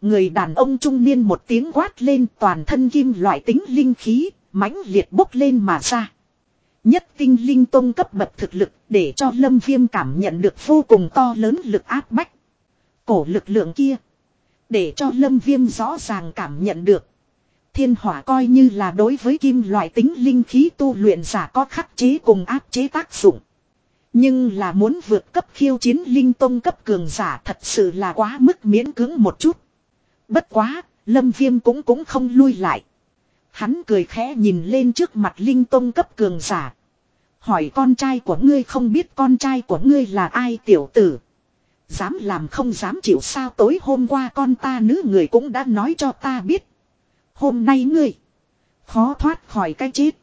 Người đàn ông trung niên một tiếng quát lên toàn thân kim loại tính linh khí, mãnh liệt bốc lên mà ra. Nhất tinh linh tông cấp bậc thực lực để cho lâm viêm cảm nhận được vô cùng to lớn lực áp bách. Cổ lực lượng kia. Để cho lâm viêm rõ ràng cảm nhận được. Thiên hỏa coi như là đối với kim loại tính linh khí tu luyện giả có khắc chế cùng áp chế tác dụng. Nhưng là muốn vượt cấp khiêu chiến linh tông cấp cường giả thật sự là quá mức miễn cưỡng một chút. Bất quá, lâm viêm cũng cũng không lui lại. Hắn cười khẽ nhìn lên trước mặt linh tông cấp cường giả. Hỏi con trai của ngươi không biết con trai của ngươi là ai tiểu tử. Dám làm không dám chịu sao tối hôm qua con ta nữ người cũng đã nói cho ta biết. Hôm nay ngươi. Khó thoát khỏi cái chết.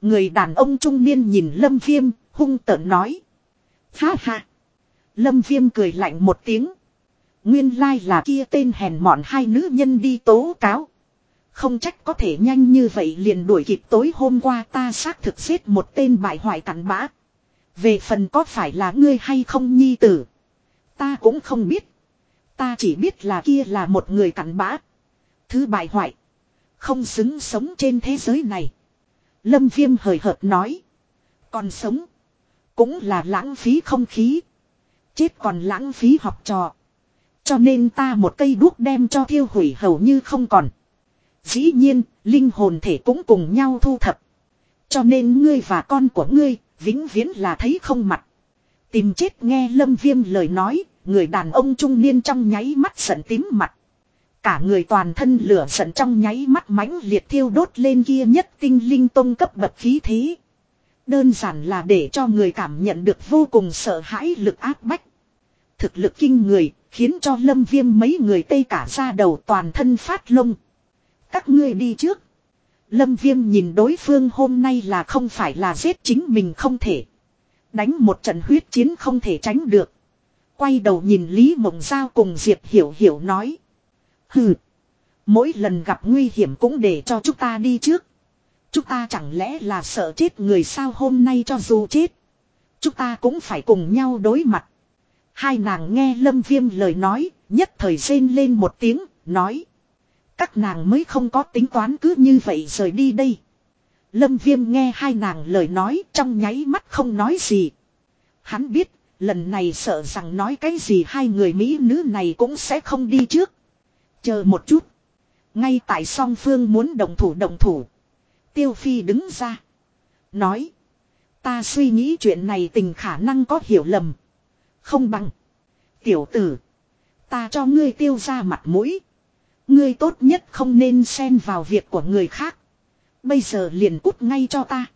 Người đàn ông trung niên nhìn lâm viêm, hung tợn nói. Ha ha. Lâm viêm cười lạnh một tiếng. Nguyên lai là kia tên hèn mọn hai nữ nhân đi tố cáo. Không trách có thể nhanh như vậy liền đuổi kịp tối hôm qua ta xác thực giết một tên bại hoại cặn bã. Về phần có phải là ngươi hay không nhi tử. Ta cũng không biết. Ta chỉ biết là kia là một người cặn bã. Thứ bại hoại. Không xứng sống trên thế giới này. Lâm viêm hời hợt nói. Còn sống. Cũng là lãng phí không khí. Chết còn lãng phí học trò. Cho nên ta một cây đuốc đem cho thiêu hủy hầu như không còn. Dĩ nhiên, linh hồn thể cũng cùng nhau thu thập. Cho nên ngươi và con của ngươi, vĩnh viễn là thấy không mặt. Tìm chết nghe lâm viêm lời nói, người đàn ông trung niên trong nháy mắt giận tím mặt. Cả người toàn thân lửa giận trong nháy mắt mãnh liệt thiêu đốt lên kia nhất tinh linh tông cấp bậc khí thế. Đơn giản là để cho người cảm nhận được vô cùng sợ hãi lực áp bách. Thực lực kinh người, khiến cho lâm viêm mấy người tây cả ra đầu toàn thân phát lông. Các ngươi đi trước. Lâm viêm nhìn đối phương hôm nay là không phải là giết chính mình không thể. Đánh một trận huyết chiến không thể tránh được. Quay đầu nhìn Lý Mộng Giao cùng Diệp Hiểu Hiểu nói. Hừ. Mỗi lần gặp nguy hiểm cũng để cho chúng ta đi trước. Chúng ta chẳng lẽ là sợ chết người sao hôm nay cho dù chết. Chúng ta cũng phải cùng nhau đối mặt. Hai nàng nghe Lâm Viêm lời nói, nhất thời rên lên một tiếng, nói. Các nàng mới không có tính toán cứ như vậy rời đi đây. Lâm Viêm nghe hai nàng lời nói trong nháy mắt không nói gì. Hắn biết, lần này sợ rằng nói cái gì hai người Mỹ nữ này cũng sẽ không đi trước. Chờ một chút. Ngay tại song phương muốn đồng thủ đồng thủ. Tiêu Phi đứng ra. Nói. Ta suy nghĩ chuyện này tình khả năng có hiểu lầm. Không bằng. Tiểu tử. Ta cho ngươi tiêu ra mặt mũi. Ngươi tốt nhất không nên xen vào việc của người khác. Bây giờ liền cút ngay cho ta.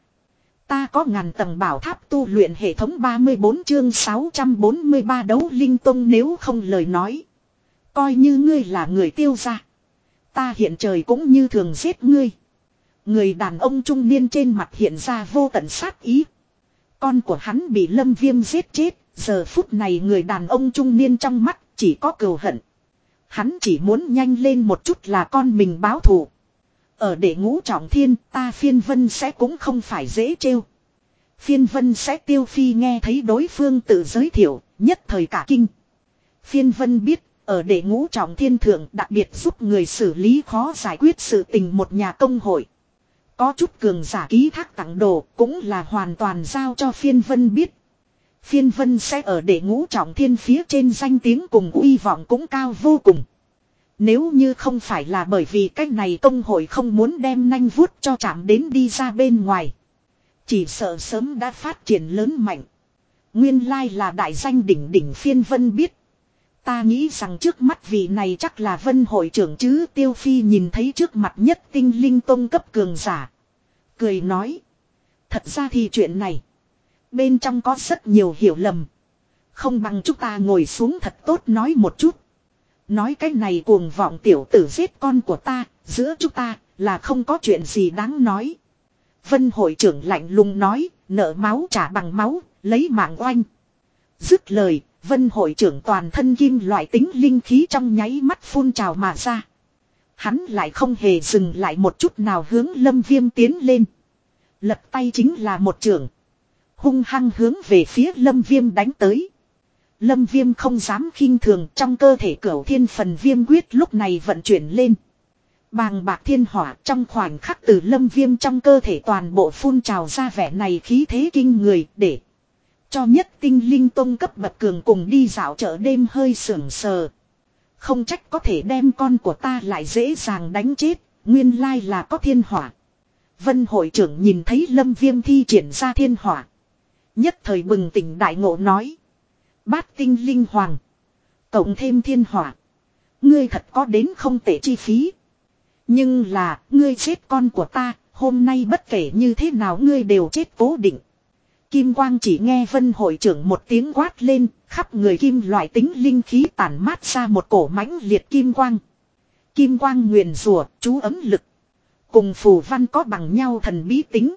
Ta có ngàn tầng bảo tháp tu luyện hệ thống 34 chương 643 đấu linh tông nếu không lời nói. Coi như ngươi là người tiêu ra. Ta hiện trời cũng như thường giết ngươi. Người đàn ông trung niên trên mặt hiện ra vô tận sát ý. Con của hắn bị lâm viêm giết chết. Giờ phút này người đàn ông trung niên trong mắt chỉ có cừu hận. Hắn chỉ muốn nhanh lên một chút là con mình báo thù. Ở đệ ngũ trọng thiên ta phiên vân sẽ cũng không phải dễ trêu. Phiên vân sẽ tiêu phi nghe thấy đối phương tự giới thiệu, nhất thời cả kinh. Phiên vân biết, ở đệ ngũ trọng thiên thượng đặc biệt giúp người xử lý khó giải quyết sự tình một nhà công hội. Có chút cường giả ký thác tặng đồ cũng là hoàn toàn giao cho phiên vân biết. Phiên vân sẽ ở đệ ngũ trọng thiên phía trên danh tiếng cùng uy vọng cũng cao vô cùng. Nếu như không phải là bởi vì cách này công hội không muốn đem nanh vuốt cho chạm đến đi ra bên ngoài. Chỉ sợ sớm đã phát triển lớn mạnh. Nguyên lai là đại danh đỉnh đỉnh phiên vân biết. Ta nghĩ rằng trước mắt vị này chắc là vân hội trưởng chứ tiêu phi nhìn thấy trước mặt nhất tinh linh tông cấp cường giả. Cười nói. Thật ra thì chuyện này. Bên trong có rất nhiều hiểu lầm. Không bằng chúng ta ngồi xuống thật tốt nói một chút. Nói cái này cuồng vọng tiểu tử giết con của ta, giữa chúng ta, là không có chuyện gì đáng nói. Vân hội trưởng lạnh lùng nói, nợ máu trả bằng máu, lấy mạng oanh. Dứt lời, vân hội trưởng toàn thân kim loại tính linh khí trong nháy mắt phun trào mà ra. Hắn lại không hề dừng lại một chút nào hướng lâm viêm tiến lên. Lật tay chính là một trưởng. Hung hăng hướng về phía lâm viêm đánh tới. Lâm viêm không dám khinh thường trong cơ thể cửu thiên phần viêm quyết lúc này vận chuyển lên. Bàng bạc thiên hỏa trong khoảnh khắc từ lâm viêm trong cơ thể toàn bộ phun trào ra vẻ này khí thế kinh người để cho nhất tinh linh tông cấp bậc cường cùng đi dạo chợ đêm hơi sưởng sờ. Không trách có thể đem con của ta lại dễ dàng đánh chết, nguyên lai là có thiên hỏa. Vân hội trưởng nhìn thấy lâm viêm thi triển ra thiên hỏa. Nhất thời bừng tỉnh đại ngộ nói. Bát tinh linh hoàng. Cộng thêm thiên hỏa. Ngươi thật có đến không tệ chi phí. Nhưng là, ngươi chết con của ta, hôm nay bất kể như thế nào ngươi đều chết cố định. Kim quang chỉ nghe vân hội trưởng một tiếng quát lên, khắp người kim loại tính linh khí tản mát ra một cổ mãnh liệt kim quang. Kim quang nguyền rùa, chú ấm lực. Cùng phù văn có bằng nhau thần bí tính.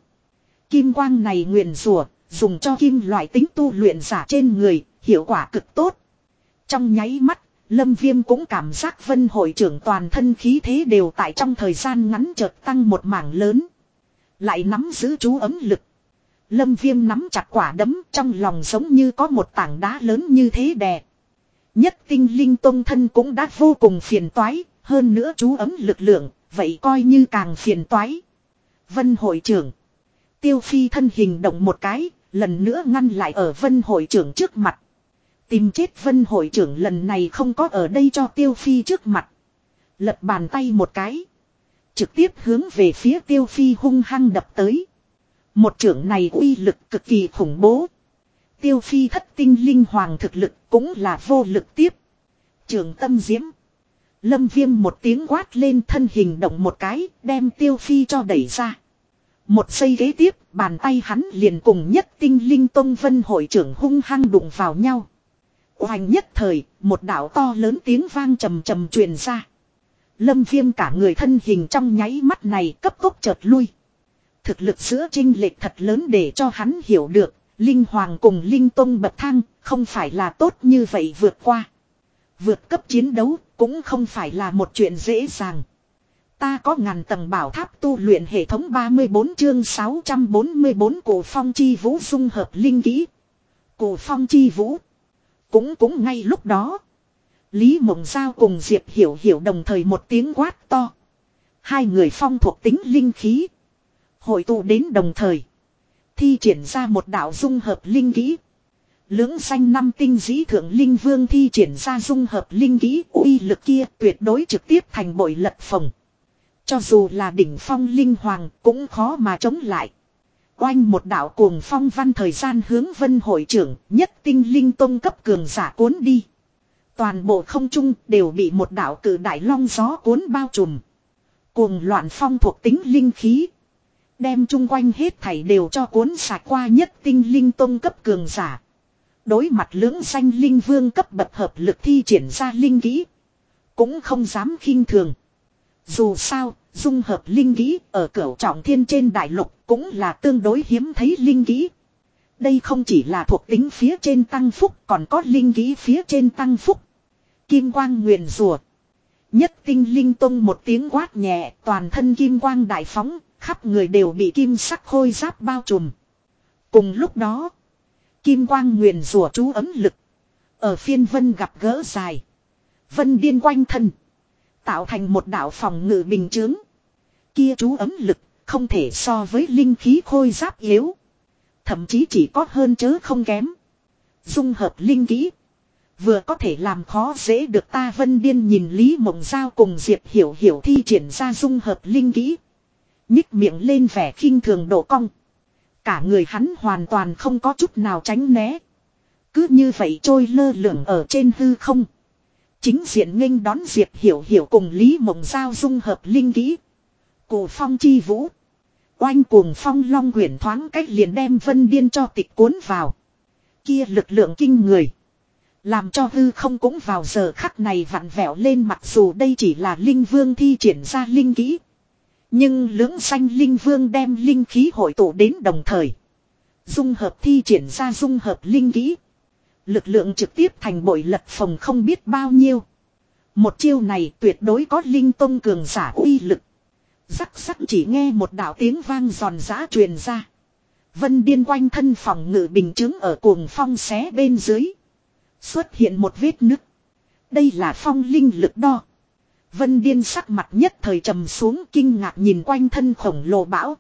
Kim quang này nguyền rùa, dùng cho kim loại tính tu luyện giả trên người, hiệu quả cực tốt. Trong nháy mắt, Lâm Viêm cũng cảm giác vân hội trưởng toàn thân khí thế đều tại trong thời gian ngắn chợt tăng một mảng lớn. Lại nắm giữ chú ấm lực. Lâm Viêm nắm chặt quả đấm trong lòng giống như có một tảng đá lớn như thế đè. Nhất tinh linh tông thân cũng đã vô cùng phiền toái, hơn nữa chú ấm lực lượng, vậy coi như càng phiền toái. Vân hội trưởng. Tiêu phi thân hình động một cái, lần nữa ngăn lại ở vân hội trưởng trước mặt. Tìm chết vân hội trưởng lần này không có ở đây cho tiêu phi trước mặt. Lật bàn tay một cái. Trực tiếp hướng về phía tiêu phi hung hăng đập tới. Một trưởng này uy lực cực kỳ khủng bố. Tiêu phi thất tinh linh hoàng thực lực cũng là vô lực tiếp. Trường tâm diễm. Lâm viêm một tiếng quát lên thân hình động một cái, đem tiêu phi cho đẩy ra. Một giây ghế tiếp bàn tay hắn liền cùng nhất tinh linh tông vân hội trưởng hung hăng đụng vào nhau. Hoành nhất thời, một đảo to lớn tiếng vang trầm trầm truyền ra. Lâm viêm cả người thân hình trong nháy mắt này cấp tốc chợt lui. Thực lực giữa trinh lệch thật lớn để cho hắn hiểu được, Linh Hoàng cùng Linh Tông bậc thang, không phải là tốt như vậy vượt qua. Vượt cấp chiến đấu, cũng không phải là một chuyện dễ dàng. Ta có ngàn tầng bảo tháp tu luyện hệ thống 34 chương 644 cổ phong chi vũ dung hợp linh kỹ. Cổ phong chi vũ. Cũng cũng ngay lúc đó. Lý Mộng Giao cùng Diệp Hiểu Hiểu đồng thời một tiếng quát to. Hai người phong thuộc tính linh khí. Hội tụ đến đồng thời. Thi triển ra một đạo dung hợp linh kỹ. Lưỡng xanh năm tinh dĩ thượng linh vương thi triển ra dung hợp linh kỹ uy lực kia tuyệt đối trực tiếp thành bội lật phồng. Cho dù là đỉnh phong linh hoàng cũng khó mà chống lại. Oanh một đạo cuồng phong văn thời gian hướng vân hội trưởng nhất tinh linh tông cấp cường giả cuốn đi. Toàn bộ không trung đều bị một đạo cử đại long gió cuốn bao trùm. Cuồng loạn phong thuộc tính linh khí. Đem chung quanh hết thảy đều cho cuốn sạch qua nhất tinh linh tông cấp cường giả. Đối mặt lưỡng xanh linh vương cấp bậc hợp lực thi triển ra linh kỹ. Cũng không dám khinh thường. Dù sao, dung hợp linh kỹ ở cửu trọng thiên trên đại lục cũng là tương đối hiếm thấy linh kỹ. Đây không chỉ là thuộc tính phía trên tăng phúc còn có linh kỹ phía trên tăng phúc. Kim quang nguyền rùa. Nhất tinh linh tông một tiếng quát nhẹ toàn thân kim quang đại phóng, khắp người đều bị kim sắc khôi giáp bao trùm. Cùng lúc đó, kim quang nguyền rùa chú ấm lực. Ở phiên vân gặp gỡ dài. Vân điên quanh thân. Tạo thành một đạo phòng ngự bình chướng. Kia chú ấm lực, không thể so với linh khí khôi giáp yếu. Thậm chí chỉ có hơn chớ không kém. Dung hợp linh kỹ. Vừa có thể làm khó dễ được ta vân điên nhìn Lý Mộng Giao cùng Diệp Hiểu Hiểu thi triển ra dung hợp linh kỹ. Nhích miệng lên vẻ khinh thường độ cong. Cả người hắn hoàn toàn không có chút nào tránh né. Cứ như vậy trôi lơ lửng ở trên hư không. Chính diện nghênh đón Diệp Hiểu Hiểu cùng Lý Mộng Giao dung hợp linh kỹ. Cổ phong chi vũ. Oanh cuồng phong long quyển thoáng cách liền đem vân điên cho tịch cuốn vào. Kia lực lượng kinh người. Làm cho hư không cũng vào giờ khắc này vặn vẹo lên mặc dù đây chỉ là linh vương thi triển ra linh kỹ. Nhưng lưỡng xanh linh vương đem linh khí hội tụ đến đồng thời. Dung hợp thi triển ra dung hợp linh kỹ. Lực lượng trực tiếp thành bội lật phòng không biết bao nhiêu. Một chiêu này tuyệt đối có linh tông cường giả uy lực. Rắc rắc chỉ nghe một đạo tiếng vang giòn giã truyền ra. Vân điên quanh thân phòng ngự bình chứng ở cuồng phong xé bên dưới. Xuất hiện một vết nứt. Đây là phong linh lực đo. Vân điên sắc mặt nhất thời trầm xuống kinh ngạc nhìn quanh thân khổng lồ bão.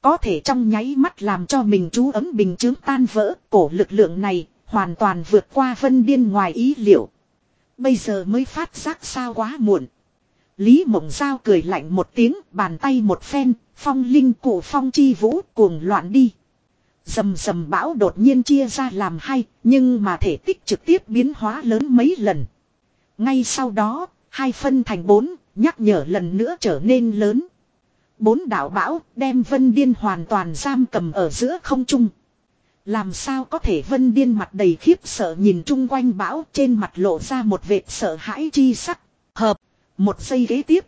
Có thể trong nháy mắt làm cho mình chú ấm bình chứng tan vỡ cổ lực lượng này hoàn toàn vượt qua vân điên ngoài ý liệu. Bây giờ mới phát giác sao quá muộn. Lý mộng giao cười lạnh một tiếng bàn tay một phen phong linh cổ phong chi vũ cuồng loạn đi. Dầm dầm bão đột nhiên chia ra làm hai, nhưng mà thể tích trực tiếp biến hóa lớn mấy lần. Ngay sau đó, hai phân thành bốn, nhắc nhở lần nữa trở nên lớn. Bốn đảo bão đem vân điên hoàn toàn giam cầm ở giữa không trung. Làm sao có thể vân điên mặt đầy khiếp sợ nhìn chung quanh bão trên mặt lộ ra một vệt sợ hãi chi sắc. Hợp, một giây ghế tiếp.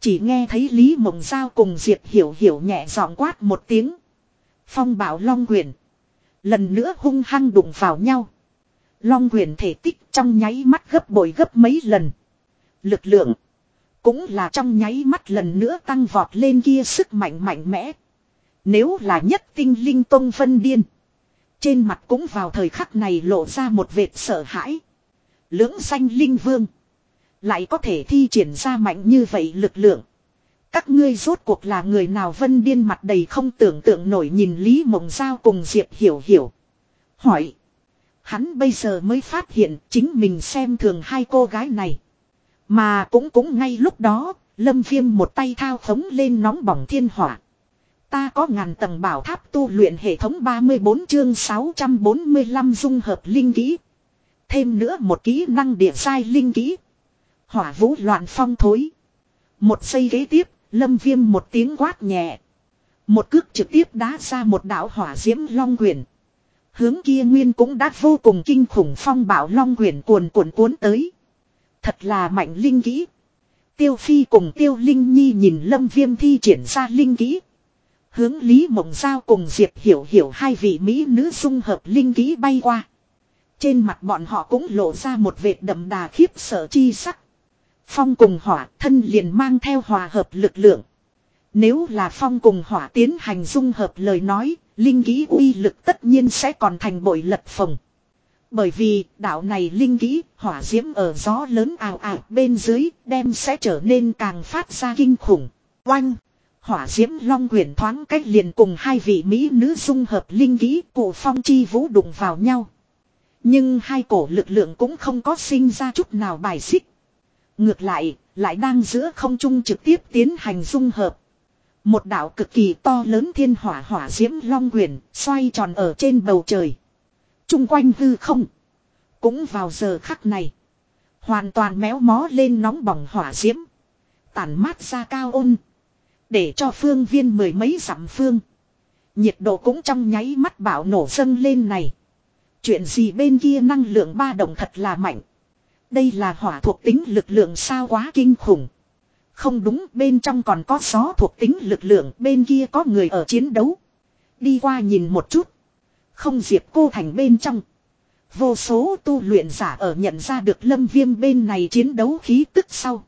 Chỉ nghe thấy Lý Mộng Giao cùng Diệp Hiểu Hiểu nhẹ giọng quát một tiếng. Phong bảo Long Quyền. Lần nữa hung hăng đụng vào nhau. Long Quyền thể tích trong nháy mắt gấp bội gấp mấy lần. Lực lượng. Cũng là trong nháy mắt lần nữa tăng vọt lên kia sức mạnh mạnh mẽ. Nếu là nhất tinh linh tông vân điên. Trên mặt cũng vào thời khắc này lộ ra một vệt sợ hãi. Lưỡng xanh linh vương. Lại có thể thi triển ra mạnh như vậy lực lượng. Các ngươi rốt cuộc là người nào vân điên mặt đầy không tưởng tượng nổi nhìn Lý Mộng Giao cùng Diệp Hiểu Hiểu. Hỏi. Hắn bây giờ mới phát hiện chính mình xem thường hai cô gái này. Mà cũng cũng ngay lúc đó, Lâm Viêm một tay thao khống lên nóng bỏng thiên hỏa. Ta có ngàn tầng bảo tháp tu luyện hệ thống 34 chương 645 dung hợp linh kỹ. Thêm nữa một kỹ năng địa sai linh kỹ. Hỏa vũ loạn phong thối. Một giây ghế tiếp, lâm viêm một tiếng quát nhẹ. Một cước trực tiếp đá ra một đảo hỏa diễm long quyển. Hướng kia nguyên cũng đã vô cùng kinh khủng phong bảo long quyển cuồn cuộn cuốn tới. Thật là mạnh linh kỹ. Tiêu Phi cùng Tiêu Linh Nhi nhìn Lâm Viêm thi triển ra linh kỹ. Hướng Lý Mộng Giao cùng Diệp Hiểu Hiểu hai vị Mỹ nữ dung hợp linh ký bay qua. Trên mặt bọn họ cũng lộ ra một vệt đậm đà khiếp sợ chi sắc. Phong cùng hỏa thân liền mang theo hòa hợp lực lượng. Nếu là phong cùng hỏa tiến hành dung hợp lời nói, linh ký uy lực tất nhiên sẽ còn thành bội lật phồng. Bởi vì đạo này linh ký, hỏa diễm ở gió lớn ào ào bên dưới đem sẽ trở nên càng phát ra kinh khủng. Oanh! Hỏa diễm long quyển thoáng cách liền cùng hai vị mỹ nữ dung hợp linh kỹ cổ phong chi vũ đụng vào nhau. Nhưng hai cổ lực lượng cũng không có sinh ra chút nào bài xích. Ngược lại, lại đang giữa không trung trực tiếp tiến hành dung hợp. Một đạo cực kỳ to lớn thiên hỏa hỏa diễm long quyển xoay tròn ở trên bầu trời. Trung quanh hư không. Cũng vào giờ khắc này. Hoàn toàn méo mó lên nóng bỏng hỏa diễm. Tản mát ra cao ôn. Để cho phương viên mười mấy dặm phương. Nhiệt độ cũng trong nháy mắt bạo nổ dâng lên này. Chuyện gì bên kia năng lượng ba động thật là mạnh. Đây là hỏa thuộc tính lực lượng sao quá kinh khủng. Không đúng, bên trong còn có gió thuộc tính lực lượng, bên kia có người ở chiến đấu. Đi qua nhìn một chút. Không diệp cô thành bên trong. Vô số tu luyện giả ở nhận ra được lâm viêm bên này chiến đấu khí tức sau.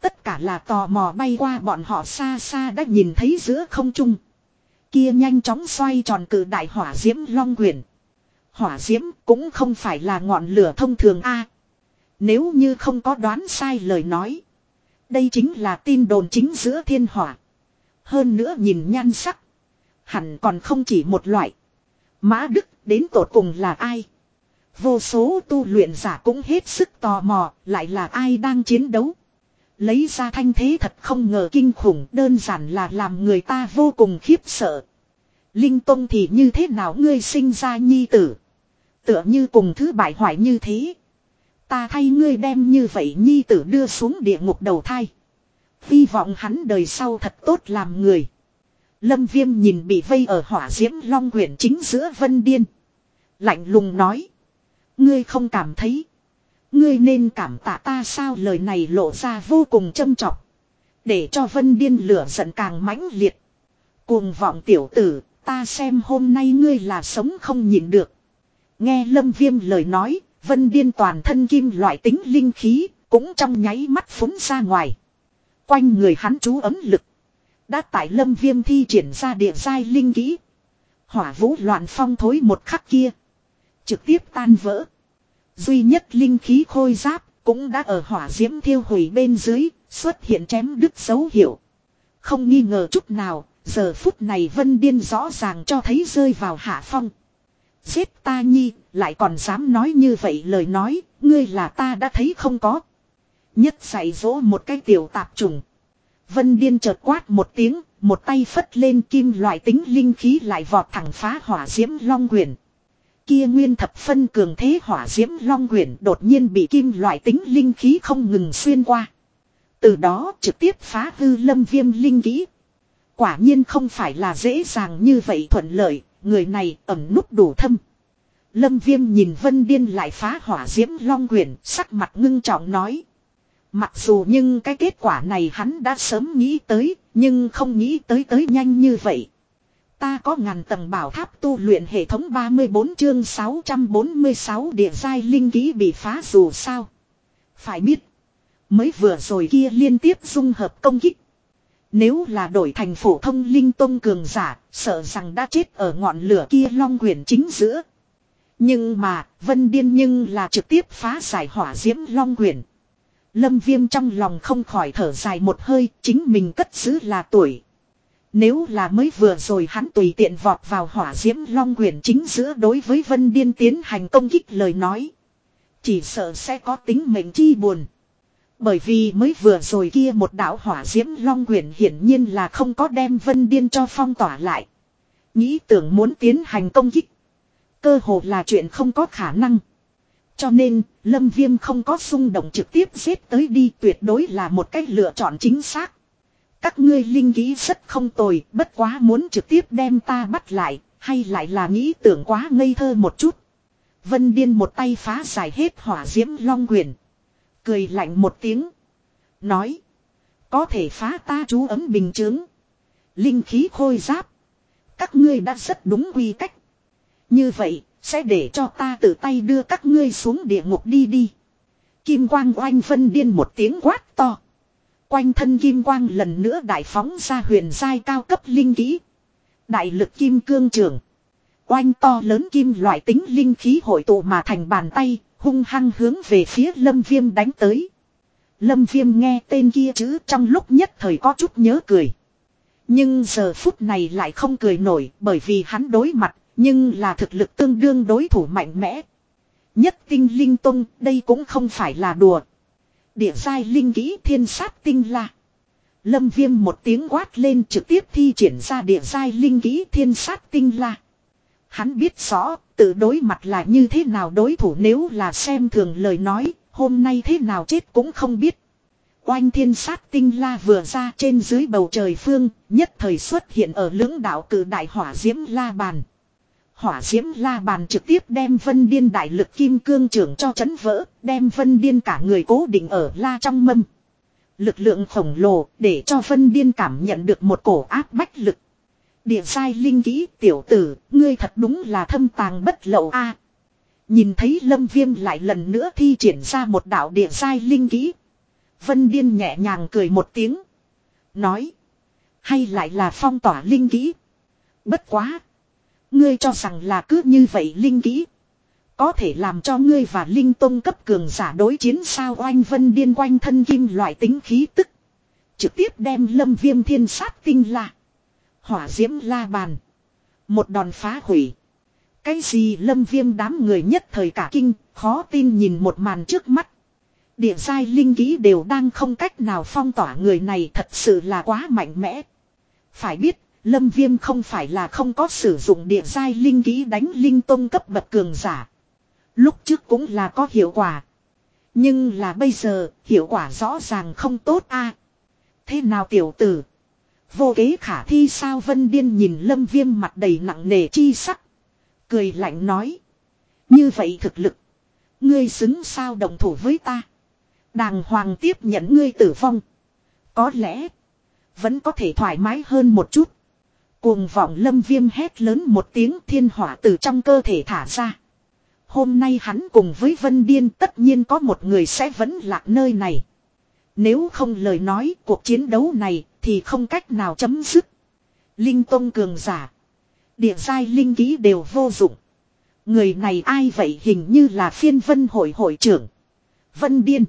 Tất cả là tò mò bay qua bọn họ xa xa đã nhìn thấy giữa không trung. Kia nhanh chóng xoay tròn cử đại hỏa diễm long quyển. Hỏa diễm cũng không phải là ngọn lửa thông thường a Nếu như không có đoán sai lời nói. Đây chính là tin đồn chính giữa thiên hỏa. Hơn nữa nhìn nhan sắc. Hẳn còn không chỉ một loại. Mã Đức đến tột cùng là ai? Vô số tu luyện giả cũng hết sức tò mò, lại là ai đang chiến đấu. Lấy ra thanh thế thật không ngờ kinh khủng, đơn giản là làm người ta vô cùng khiếp sợ. Linh Tông thì như thế nào ngươi sinh ra nhi tử? Tựa như cùng thứ bại hoại như thế. Ta thay ngươi đem như vậy nhi tử đưa xuống địa ngục đầu thai. Hy vọng hắn đời sau thật tốt làm người. Lâm Viêm nhìn bị vây ở hỏa diễm long quyển chính giữa Vân Điên. Lạnh lùng nói. Ngươi không cảm thấy. Ngươi nên cảm tạ ta sao lời này lộ ra vô cùng châm trọng. Để cho Vân Điên lửa giận càng mãnh liệt. Cuồng vọng tiểu tử, ta xem hôm nay ngươi là sống không nhịn được. Nghe Lâm Viêm lời nói, Vân Điên toàn thân kim loại tính linh khí, cũng trong nháy mắt phúng ra ngoài. Quanh người hắn chú ấm lực. Đã tại Lâm Viêm thi triển ra địa giai linh kỹ. Hỏa vũ loạn phong thối một khắc kia. Trực tiếp tan vỡ. Duy nhất linh khí khôi giáp cũng đã ở hỏa diễm thiêu hủy bên dưới, xuất hiện chém đứt dấu hiệu. Không nghi ngờ chút nào, giờ phút này Vân Điên rõ ràng cho thấy rơi vào hạ phong. Giết ta nhi, lại còn dám nói như vậy lời nói, ngươi là ta đã thấy không có. Nhất dạy dỗ một cái tiểu tạp trùng. Vân Điên chợt quát một tiếng, một tay phất lên kim loại tính linh khí lại vọt thẳng phá hỏa diễm long huyền Kia nguyên thập phân cường thế hỏa diễm long quyển đột nhiên bị kim loại tính linh khí không ngừng xuyên qua. Từ đó trực tiếp phá hư lâm viêm linh kỹ. Quả nhiên không phải là dễ dàng như vậy thuận lợi, người này ẩm nút đủ thâm. Lâm viêm nhìn vân điên lại phá hỏa diễm long quyển, sắc mặt ngưng trọng nói. Mặc dù nhưng cái kết quả này hắn đã sớm nghĩ tới, nhưng không nghĩ tới tới nhanh như vậy. Ta có ngàn tầng bảo tháp tu luyện hệ thống 34 chương 646 địa giai linh ký bị phá dù sao. Phải biết, mới vừa rồi kia liên tiếp dung hợp công kích. Nếu là đổi thành phổ thông linh tông cường giả, sợ rằng đã chết ở ngọn lửa kia long quyển chính giữa. Nhưng mà, Vân Điên nhưng là trực tiếp phá giải hỏa diễm long quyển. Lâm Viêm trong lòng không khỏi thở dài một hơi, chính mình cất giữ là tuổi. Nếu là mới vừa rồi hắn tùy tiện vọt vào hỏa diễm long quyển chính giữa đối với Vân Điên tiến hành công kích lời nói. Chỉ sợ sẽ có tính mệnh chi buồn. Bởi vì mới vừa rồi kia một đảo hỏa diễm long quyển hiển nhiên là không có đem Vân Điên cho phong tỏa lại. Nghĩ tưởng muốn tiến hành công kích. Cơ hồ là chuyện không có khả năng. Cho nên, Lâm Viêm không có xung động trực tiếp giết tới đi tuyệt đối là một cách lựa chọn chính xác. Các ngươi linh ký rất không tồi, bất quá muốn trực tiếp đem ta bắt lại, hay lại là nghĩ tưởng quá ngây thơ một chút. Vân Điên một tay phá giải hết hỏa diễm long quyền. Cười lạnh một tiếng. Nói. Có thể phá ta chú ấm bình chướng. Linh khí khôi giáp. Các ngươi đã rất đúng quy cách. Như vậy, sẽ để cho ta tự tay đưa các ngươi xuống địa ngục đi đi. Kim quang oanh vân điên một tiếng quát to. Quanh thân kim quang lần nữa đại phóng ra huyền giai cao cấp linh kỹ. Đại lực kim cương trường. Oanh to lớn kim loại tính linh khí hội tụ mà thành bàn tay, hung hăng hướng về phía lâm viêm đánh tới. Lâm viêm nghe tên kia chứ trong lúc nhất thời có chút nhớ cười. Nhưng giờ phút này lại không cười nổi bởi vì hắn đối mặt nhưng là thực lực tương đương đối thủ mạnh mẽ. Nhất tinh linh tông, đây cũng không phải là đùa. Địa giai linh kỹ thiên sát tinh la. Lâm viêm một tiếng quát lên trực tiếp thi triển ra địa giai linh kỹ thiên sát tinh la. Hắn biết rõ, tự đối mặt là như thế nào đối thủ nếu là xem thường lời nói, hôm nay thế nào chết cũng không biết. Oanh thiên sát tinh la vừa ra trên dưới bầu trời phương, nhất thời xuất hiện ở lưỡng đảo cử đại hỏa diễm la bàn. Hỏa diễm la bàn trực tiếp đem vân điên đại lực kim cương trưởng cho chấn vỡ, đem vân điên cả người cố định ở la trong mâm. Lực lượng khổng lồ để cho vân điên cảm nhận được một cổ áp bách lực. Địa sai linh kỹ tiểu tử, ngươi thật đúng là thâm tàng bất lậu a. nhìn thấy lâm viêm lại lần nữa thi triển ra một đạo địa sai linh kỹ. Vân điên nhẹ nhàng cười một tiếng. Nói. Hay lại là phong tỏa linh kỹ. Bất quá. Ngươi cho rằng là cứ như vậy linh kỹ. Có thể làm cho ngươi và linh tông cấp cường giả đối chiến sao oanh vân điên quanh thân kim loại tính khí tức. Trực tiếp đem lâm viêm thiên sát tinh la. Hỏa diễm la bàn. Một đòn phá hủy. Cái gì lâm viêm đám người nhất thời cả kinh, khó tin nhìn một màn trước mắt. Địa giai linh ký đều đang không cách nào phong tỏa người này thật sự là quá mạnh mẽ. Phải biết, lâm viêm không phải là không có sử dụng địa giai linh ký đánh linh tông cấp bậc cường giả. Lúc trước cũng là có hiệu quả. Nhưng là bây giờ, hiệu quả rõ ràng không tốt a Thế nào tiểu tử? Vô kế khả thi sao Vân Điên nhìn lâm viêm mặt đầy nặng nề chi sắc. Cười lạnh nói. Như vậy thực lực. Ngươi xứng sao đồng thủ với ta. Đàng hoàng tiếp nhận ngươi tử vong. Có lẽ. Vẫn có thể thoải mái hơn một chút. Cuồng vọng lâm viêm hét lớn một tiếng thiên hỏa từ trong cơ thể thả ra. Hôm nay hắn cùng với Vân Điên tất nhiên có một người sẽ vẫn lạc nơi này. Nếu không lời nói cuộc chiến đấu này thì không cách nào chấm dứt. Linh Tông cường giả. Địa giai linh ký đều vô dụng. Người này ai vậy hình như là phiên vân hội hội trưởng. Vân Điên.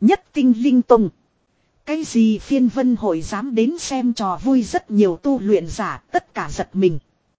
Nhất tinh linh tông. Cái gì phiên vân hội dám đến xem trò vui rất nhiều tu luyện giả, tất cả giật mình.